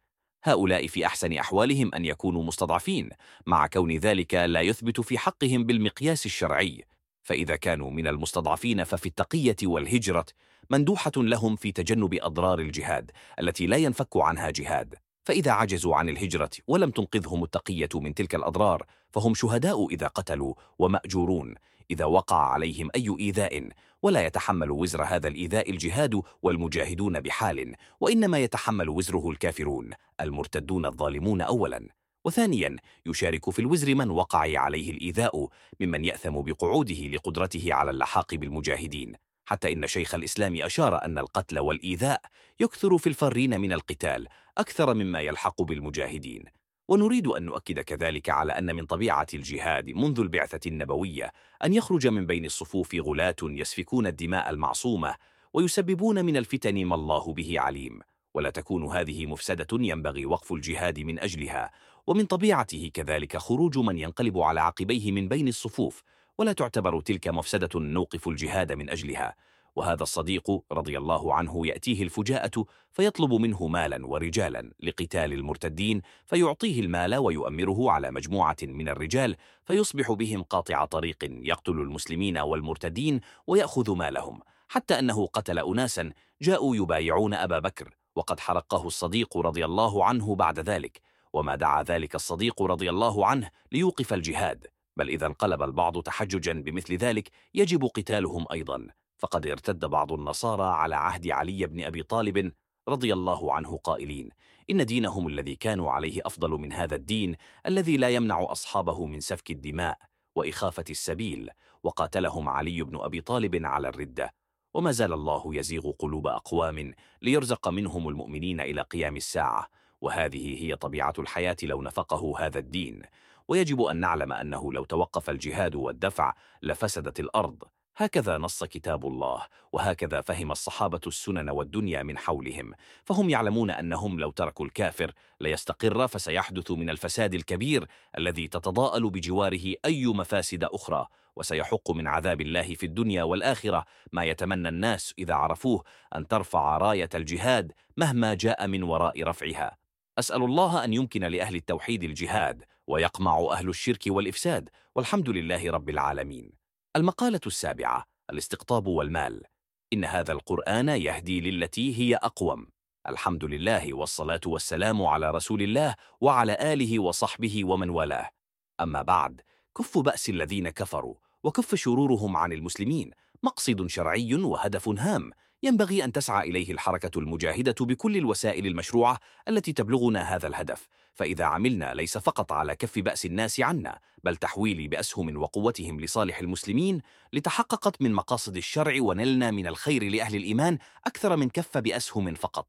هؤلاء في أحسن أحوالهم أن يكونوا مستضعفين مع كون ذلك لا يثبت في حقهم بالمقياس الشرعي فإذا كانوا من المستضعفين ففي التقية والهجرة مندوحة لهم في تجنب أضرار الجهاد التي لا ينفك عنها جهاد. فإذا عجزوا عن الهجرة ولم تنقذهم التقية من تلك الأضرار فهم شهداء إذا قتلوا ومأجورون. إذا وقع عليهم أي إيذاء ولا يتحمل وزر هذا الإيذاء الجهاد والمجاهدون بحال وإنما يتحمل وزره الكافرون المرتدون الظالمون أولاً. وثانيا يشارك في الوزر من وقع عليه الإيذاء ممن يأثم بقعوده لقدرته على اللحاق بالمجاهدين. حتى إن شيخ الإسلام أشار أن القتل والإيذاء يكثر في الفرين من القتال أكثر مما يلحق بالمجاهدين. ونريد أن نؤكد كذلك على أن من طبيعة الجهاد منذ البعثة النبوية أن يخرج من بين الصفوف غلاة يسفكون الدماء المعصومة ويسببون من الفتن ما الله به عليم. ولا تكون هذه مفسدة ينبغي وقف الجهاد من أجلها. ومن طبيعته كذلك خروج من ينقلب على عقبيه من بين الصفوف ولا تعتبر تلك مفسدة نوقف الجهاد من أجلها. وهذا الصديق رضي الله عنه يأتيه الفجاءة فيطلب منه مالا ورجالا لقتال المرتدين فيعطيه المال ويؤمره على مجموعة من الرجال فيصبح بهم قاطع طريق يقتل المسلمين والمرتدين ويأخذ مالهم. حتى أنه قتل أناسا جاءوا يبايعون أبا بكر وقد حرقه الصديق رضي الله عنه بعد ذلك. وما دعا ذلك الصديق رضي الله عنه ليوقف الجهاد. بل إذا انقلب البعض تحججا بمثل ذلك يجب قتالهم أيضا. فقد ارتد بعض النصارى على عهد علي بن أبي طالب رضي الله عنه قائلين إن دينهم الذي كانوا عليه أفضل من هذا الدين الذي لا يمنع أصحابه من سفك الدماء وإخافة السبيل وقاتلهم علي بن أبي طالب على الردة. وما زال الله يزيغ قلوب أقوام ليرزق منهم المؤمنين إلى قيام الساعة. وهذه هي طبيعة الحياة لو نفقه هذا الدين. ويجب أن نعلم أنه لو توقف الجهاد والدفع لفسدت الأرض. هكذا نص كتاب الله وهكذا فهم الصحابة السنن والدنيا من حولهم. فهم يعلمون أنهم لو تركوا الكافر ليستقر فسيحدث من الفساد الكبير الذي تتضاءل بجواره أي مفاسد أخرى. وسيحق من عذاب الله في الدنيا والآخرة ما يتمنى الناس إذا عرفوه أن ترفع راية الجهاد مهما جاء من وراء رفعها. أسأل الله أن يمكن لأهل التوحيد الجهاد ويقمع أهل الشرك والإفساد والحمد لله رب العالمين. المقالة السابعة الاستقطاب والمال. إن هذا القرآن يهدي للتي هي أقوم. الحمد لله والصلاة والسلام على رسول الله وعلى آله وصحبه ومن والاه. أما بعد كف بأس الذين كفروا وكف شرورهم عن المسلمين. مقصد شرعي وهدف هام. ينبغي أن تسعى إليه الحركة المجاهدة بكل الوسائل المشروعة التي تبلغنا هذا الهدف. فإذا عملنا ليس فقط على كف بأس الناس عنا بل تحويل بأسهم وقوتهم لصالح المسلمين لتحققت من مقاصد الشرع ونلنا من الخير لأهل الإيمان أكثر من كف بأسهم فقط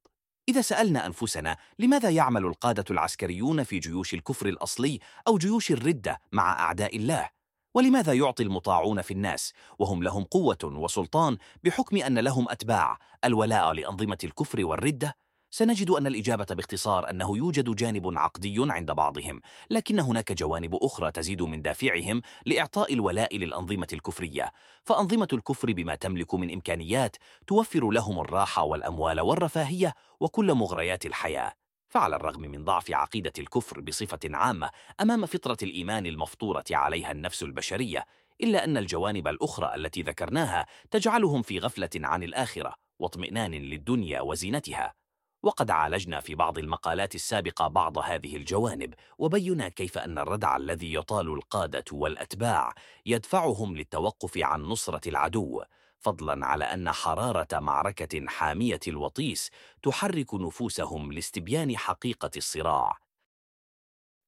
إذا سألنا أنفسنا لماذا يعمل القادة العسكريون في جيوش الكفر الأصلي أو جيوش الردة مع أعداء الله؟ ولماذا يعطي المطاعون في الناس وهم لهم قوة وسلطان بحكم أن لهم أتباع الولاء لأنظمة الكفر والردة؟ سنجد أن الإجابة باختصار أنه يوجد جانب عقدي عند بعضهم لكن هناك جوانب أخرى تزيد من دافعهم لإعطاء الولاء للأنظمة الكفرية. فأنظمة الكفر بما تملك من إمكانيات توفر لهم الراحة والأموال والرفاهية وكل مغريات الحياة. فعلى الرغم من ضعف عقيدة الكفر بصفة عامة أمام فطرة الإيمان المفطورة عليها النفس البشرية إلا أن الجوانب الأخرى التي ذكرناها تجعلهم في غفلة عن الآخرة واطمئنان للدنيا وزينتها. وقد عالجنا في بعض المقالات السابقة بعض هذه الجوانب وبينا كيف أن الردع الذي يطال القادة والأتباع يدفعهم للتوقف عن نصرة العدو فضلا على أن حرارة معركة حامية الوطيس تحرك نفوسهم لاستبيان حقيقة الصراع.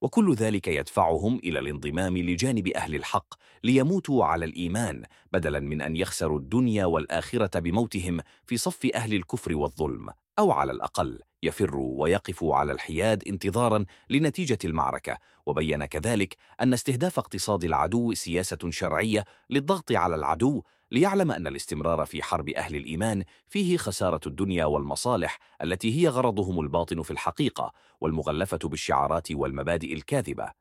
وكل ذلك يدفعهم إلى الانضمام لجانب أهل الحق ليموتوا على الإيمان بدلا من أن يخسروا الدنيا والآخرة بموتهم في صف أهل الكفر والظلم. أو على الأقل يفروا ويقفوا على الحياد انتظارا لنتيجة المعركة وبين كذلك أن استهداف اقتصاد العدو سياسة شرعية للضغط على العدو ليعلم أن الاستمرار في حرب أهل الإيمان فيه خسارة الدنيا والمصالح التي هي غرضهم الباطن في الحقيقة والمغلفة بالشعارات والمبادئ الكاذبة.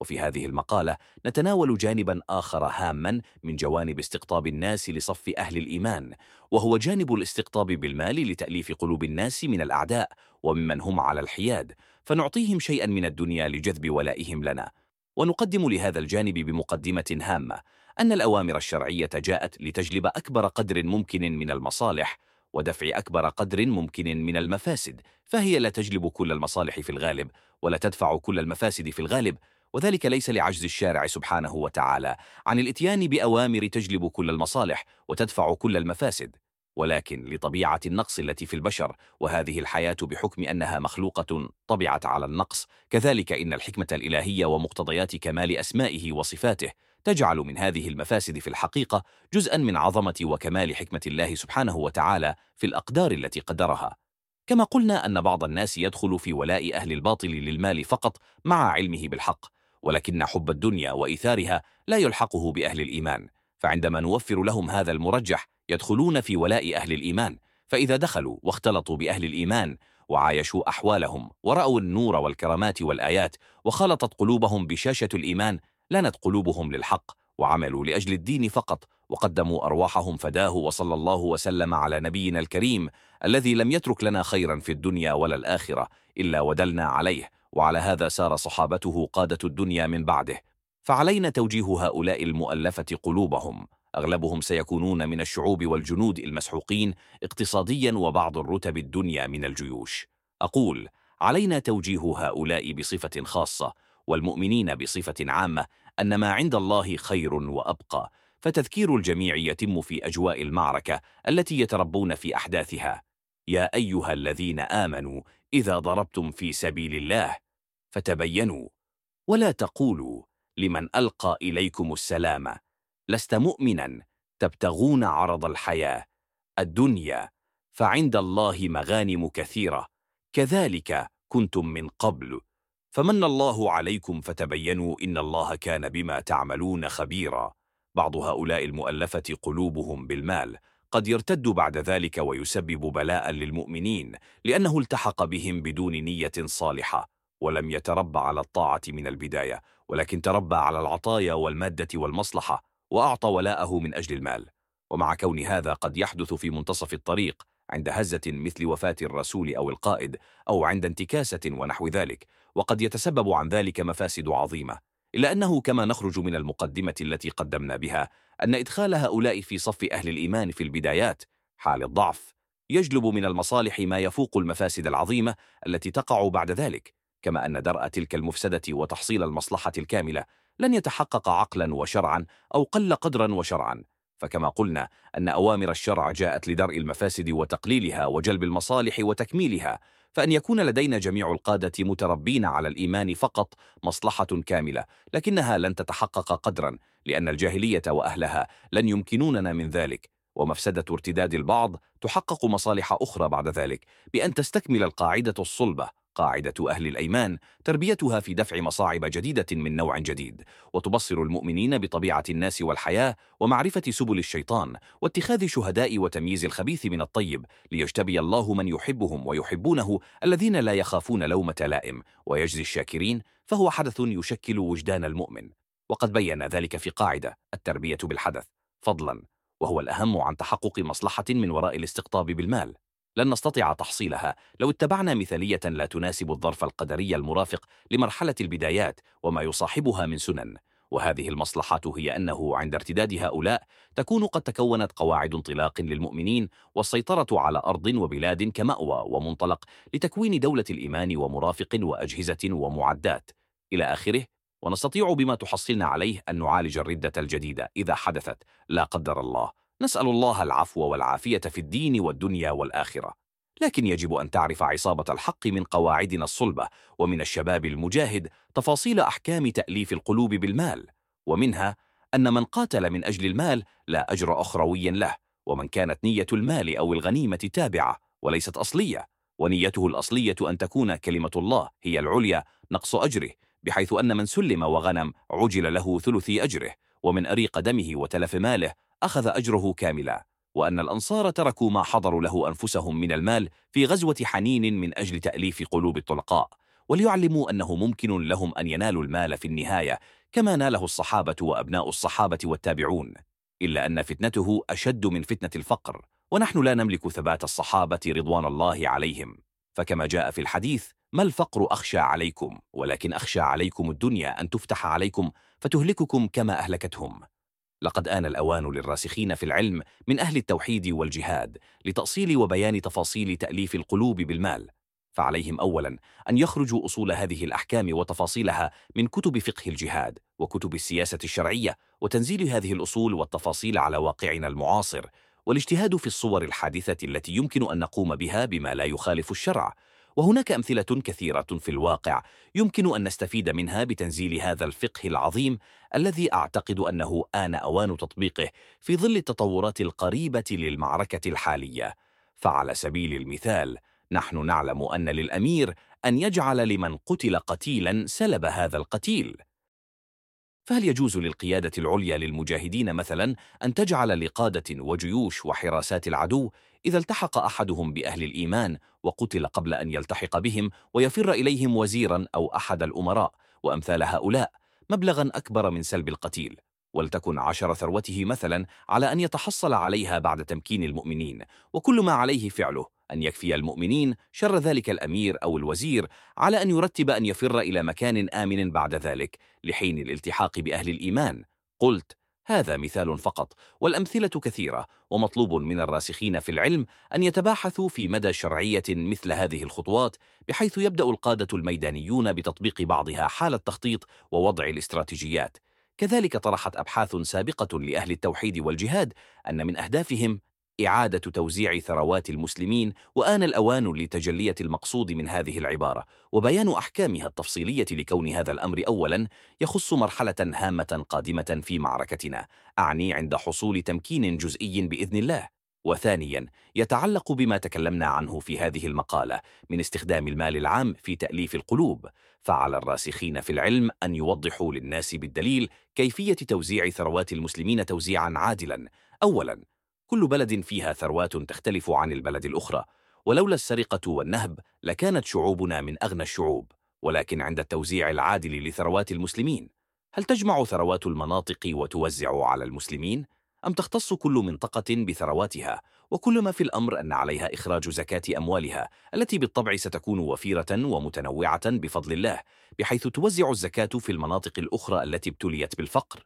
وفي هذه المقالة نتناول جانبا آخر هاما من جوانب استقطاب الناس لصف أهل الإيمان وهو جانب الاستقطاب بالمال لتأليف قلوب الناس من الأعداء وممن هم على الحياد فنعطيهم شيئا من الدنيا لجذب ولائهم لنا. ونقدم لهذا الجانب بمقدمة هامة أن الأوامر الشرعية جاءت لتجلب أكبر قدر ممكن من المصالح ودفع أكبر قدر ممكن من المفاسد فهي لا تجلب كل المصالح في الغالب ولا تدفع كل المفاسد في الغالب وذلك ليس لعجز الشارع سبحانه وتعالى عن الإتيان بأوامر تجلب كل المصالح وتدفع كل المفاسد ولكن لطبيعة النقص التي في البشر وهذه الحياة بحكم أنها مخلوقة طبعت على النقص كذلك إن الحكمة الإلهية ومقتضيات كمال أسمائه وصفاته تجعل من هذه المفاسد في الحقيقة جزءا من عظمة وكمال حكمة الله سبحانه وتعالى في الأقدار التي قدرها. كما قلنا أن بعض الناس يدخل في ولاء أهل الباطل للمال فقط مع علمه بالحق ولكن حب الدنيا وإيثارها لا يلحقه بأهل الإيمان فعندما نوفر لهم هذا المرجح يدخلون في ولاء أهل الإيمان فإذا دخلوا واختلطوا بأهل الإيمان وعايشوا أحوالهم ورأوا النور والكرامات والآيات وخلطت قلوبهم بشاشة الإيمان لانت قلوبهم للحق وعملوا لأجل الدين فقط وقدموا أرواحهم فداه وصلى الله وسلم على نبينا الكريم الذي لم يترك لنا خيرا في الدنيا ولا الآخرة إلا ودلنا عليه. وعلى هذا سار صحابته قادة الدنيا من بعده. فعلينا توجيه هؤلاء المؤلفة قلوبهم. أغلبهم سيكونون من الشعوب والجنود المسحوقين اقتصاديا وبعض الرتب الدنيا من الجيوش. أقول علينا توجيه هؤلاء بصفة خاصة والمؤمنين بصفة عامة أن ما عند الله خير وأبقى. فتذكير الجميع يتم في أجواء المعركة التي يتربون في أحداثها. يا أيها الذين آمنوا إذا ضربتم في سبيل الله فتبينوا ولا تقولوا لمن ألقى إليكم السلام لست مؤمنا تبتغون عرض الحياة الدنيا فعند الله مغانم كثيرة كذلك كنتم من قبل فمن الله عليكم فتبينوا إن الله كان بما تعملون خبيرا. بعض هؤلاء المؤلفة قلوبهم بالمال قد يرتد بعد ذلك ويسبب بلاء للمؤمنين لأنه التحق بهم بدون نية صالحة ولم يتربى على الطاعة من البداية ولكن تربى على العطايا والمادة والمصلحة وأعطى ولاءه من أجل المال. ومع كون هذا قد يحدث في منتصف الطريق عند هزة مثل وفاة الرسول أو القائد أو عند انتكاسة ونحو ذلك وقد يتسبب عن ذلك مفاسد عظيمة. إلا أنه كما نخرج من المقدمة التي قدمنا بها أن إدخال هؤلاء في صف أهل الإيمان في البدايات حال الضعف يجلب من المصالح ما يفوق المفاسد العظيمة التي تقع بعد ذلك كما أن درء تلك المفسدة وتحصيل المصلحة الكاملة لن يتحقق عقلا وشرعا أو قل قدرا وشرعا. فكما قلنا أن أوامر الشرع جاءت لدرء المفاسد وتقليلها وجلب المصالح وتكميلها فأن يكون لدينا جميع القادة متربين على الإيمان فقط مصلحة كاملة لكنها لن تتحقق قدرا لأن الجاهلية وأهلها لن يمكنوننا من ذلك ومفسدة ارتداد البعض تحقق مصالح أخرى بعد ذلك بأن تستكمل القاعدة الصلبة. قاعدة أهل الأيمان تربيتها في دفع مصاعب جديدة من نوع جديد وتبصر المؤمنين بطبيعة الناس والحياة ومعرفة سبل الشيطان واتخاذ شهداء وتمييز الخبيث من الطيب ليجتبي الله من يحبهم ويحبونه الذين لا يخافون لومة لائم ويجزي الشاكرين فهو حدث يشكل وجدان المؤمن. وقد بين ذلك في قاعدة التربية بالحدث فضلا وهو الأهم عن تحقق مصلحة من وراء الاستقطاب بالمال. لن نستطيع تحصيلها. لو اتبعنا مثالية لا تناسب الظرف القدري المرافق لمرحلة البدايات وما يصاحبها من سنن. وهذه المصلحة هي أنه عند ارتداد هؤلاء تكون قد تكونت قواعد انطلاق للمؤمنين والسيطرة على أرض وبلاد كمأوى ومنطلق لتكوين دولة الإيمان ومرافق وأجهزة ومعدات. إلى آخره ونستطيع بما تحصلنا عليه أن نعالج الردة الجديدة إذا حدثت. لا قدر الله. نسأل الله العفو والعافية في الدين والدنيا والآخرة. لكن يجب أن تعرف عصابة الحق من قواعدنا الصلبة ومن الشباب المجاهد تفاصيل أحكام تأليف القلوب بالمال. ومنها أن من قاتل من أجل المال لا أجر أخروي له ومن كانت نية المال أو الغنيمة تابعة وليست أصلية. ونيته الأصلية أن تكون كلمة الله هي العليا نقص أجره بحيث أن من سلم وغنم عجل له ثلث أجره ومن أريق دمه وتلف ماله أخذ أجره كاملا وأن الأنصار تركوا ما حضروا له أنفسهم من المال في غزوة حنين من أجل تأليف قلوب الطلقاء وليعلموا أنه ممكن لهم أن ينالوا المال في النهاية كما ناله الصحابة وأبناء الصحابة والتابعون إلا أن فتنته أشد من فتنة الفقر ونحن لا نملك ثبات الصحابة رضوان الله عليهم. فكما جاء في الحديث ما الفقر أخشى عليكم ولكن أخشى عليكم الدنيا أن تفتح عليكم فتهلككم كما أهلكتهم. لقد آن الأوان للراسخين في العلم من أهل التوحيد والجهاد لتأصيل وبيان تفاصيل تأليف القلوب بالمال. فعليهم أولا أن يخرجوا أصول هذه الأحكام وتفاصيلها من كتب فقه الجهاد وكتب السياسة الشرعية وتنزيل هذه الأصول والتفاصيل على واقعنا المعاصر والاجتهاد في الصور الحادثة التي يمكن أن نقوم بها بما لا يخالف الشرع. وهناك أمثلة كثيرة في الواقع يمكن أن نستفيد منها بتنزيل هذا الفقه العظيم الذي أعتقد أنه آن أوان تطبيقه في ظل التطورات القريبة للمعركة الحالية. فعلى سبيل المثال نحن نعلم أن للأمير أن يجعل لمن قتل قتيلا سلب هذا القتيل. فهل يجوز للقيادة العليا للمجاهدين مثلا أن تجعل لقادة وجيوش وحراسات العدو إذا التحق أحدهم بأهل الإيمان وقتل قبل أن يلتحق بهم ويفر إليهم وزيرا أو أحد الأمراء وأمثال هؤلاء مبلغا أكبر من سلب القتيل. ولتكن عشر ثروته مثلا على أن يتحصل عليها بعد تمكين المؤمنين. وكل ما عليه فعله أن يكفي المؤمنين شر ذلك الأمير أو الوزير على أن يرتب أن يفر إلى مكان آمن بعد ذلك لحين الالتحاق بأهل الإيمان. قلت هذا مثال فقط والأمثلة كثيرة ومطلوب من الراسخين في العلم أن يتباحثوا في مدى شرعية مثل هذه الخطوات بحيث يبدأ القادة الميدانيون بتطبيق بعضها حال التخطيط ووضع الاستراتيجيات. كذلك طرحت أبحاث سابقة لأهل التوحيد والجهاد أن من أهدافهم إعادة توزيع ثروات المسلمين وآن الأوان لتجلية المقصود من هذه العبارة وبيان أحكامها التفصيلية لكون هذا الأمر أولا يخص مرحلة هامة قادمة في معركتنا أعني عند حصول تمكين جزئي بإذن الله. وثانيا يتعلق بما تكلمنا عنه في هذه المقالة من استخدام المال العام في تأليف القلوب. فعلى الراسخين في العلم أن يوضحوا للناس بالدليل كيفية توزيع ثروات المسلمين توزيعا عادلا. أولا كل بلد فيها ثروات تختلف عن البلد الأخرى ولولا السرقة والنهب لكانت شعوبنا من أغنى الشعوب ولكن عند التوزيع العادل لثروات المسلمين. هل تجمع ثروات المناطق وتوزع على المسلمين؟ أم تختص كل منطقة بثرواتها؟ وكل ما في الأمر أن عليها إخراج زكاة أموالها التي بالطبع ستكون وفيرة ومتنوعة بفضل الله بحيث توزع الزكاة في المناطق الأخرى التي ابتليت بالفقر؟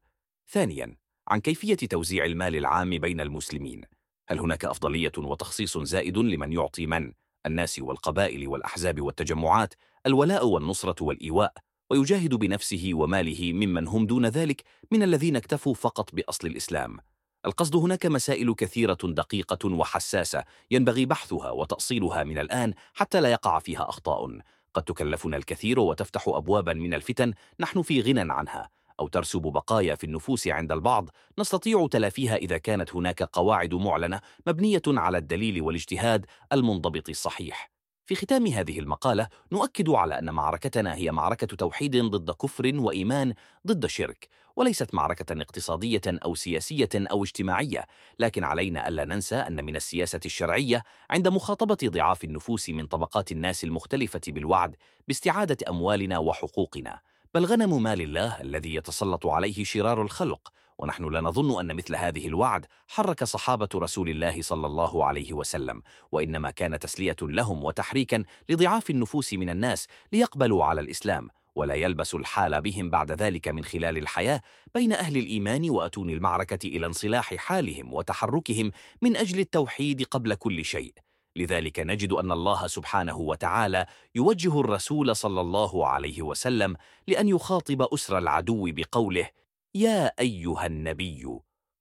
ثانياً عن كيفية توزيع المال العام بين المسلمين؟ هل هناك أفضلية وتخصيص زائد لمن يعطي من؟ الناس والقبائل والأحزاب والتجمعات الولاء والنصرة والإيواء ويجاهد بنفسه وماله ممن هم دون ذلك من الذين اكتفوا فقط بأصل الإسلام. القصد هناك مسائل كثيرة دقيقة وحساسة ينبغي بحثها وتأصيلها من الآن حتى لا يقع فيها أخطاء. قد تكلفنا الكثير وتفتح أبوابا من الفتن نحن في غنى عنها. أو ترسب بقايا في النفوس عند البعض نستطيع تلافيها إذا كانت هناك قواعد معلنة مبنية على الدليل والاجتهاد المنضبط الصحيح. في ختام هذه المقالة نؤكد على أن معركتنا هي معركة توحيد ضد كفر وإيمان ضد شرك وليست معركة اقتصادية أو سياسية أو اجتماعية. لكن علينا ألا ننسى أن من السياسة الشرعية عند مخاطبة ضعاف النفوس من طبقات الناس المختلفة بالوعد باستعادة أموالنا وحقوقنا. بل غنم مال الله الذي يتسلط عليه شرار الخلق ونحن لا نظن أن مثل هذه الوعد حرك صحابة رسول الله صلى الله عليه وسلم وإنما كان تسلية لهم وتحريكا لضعاف النفوس من الناس ليقبلوا على الإسلام ولا يلبس الحال بهم بعد ذلك من خلال الحياة بين أهل الإيمان وأتون المعركة إلى انصلاح حالهم وتحركهم من أجل التوحيد قبل كل شيء. لذلك نجد أن الله سبحانه وتعالى يوجه الرسول صلى الله عليه وسلم لأن يخاطب أسر العدو بقوله يا أيها النبي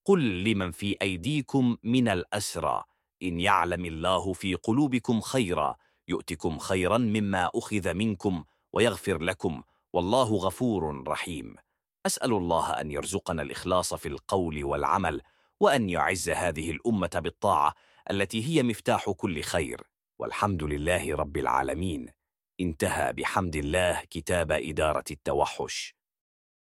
قل لمن في أيديكم من الأسرى إن يعلم الله في قلوبكم خيرا يؤتكم خيرا مما أخذ منكم ويغفر لكم والله غفور رحيم. أسأل الله أن يرزقنا الإخلاص في القول والعمل وأن يعز هذه الأمة بالطاعة التي هي مفتاح كل خير. والحمد لله رب العالمين. انتهى بحمد الله كتاب إدارة التوحش.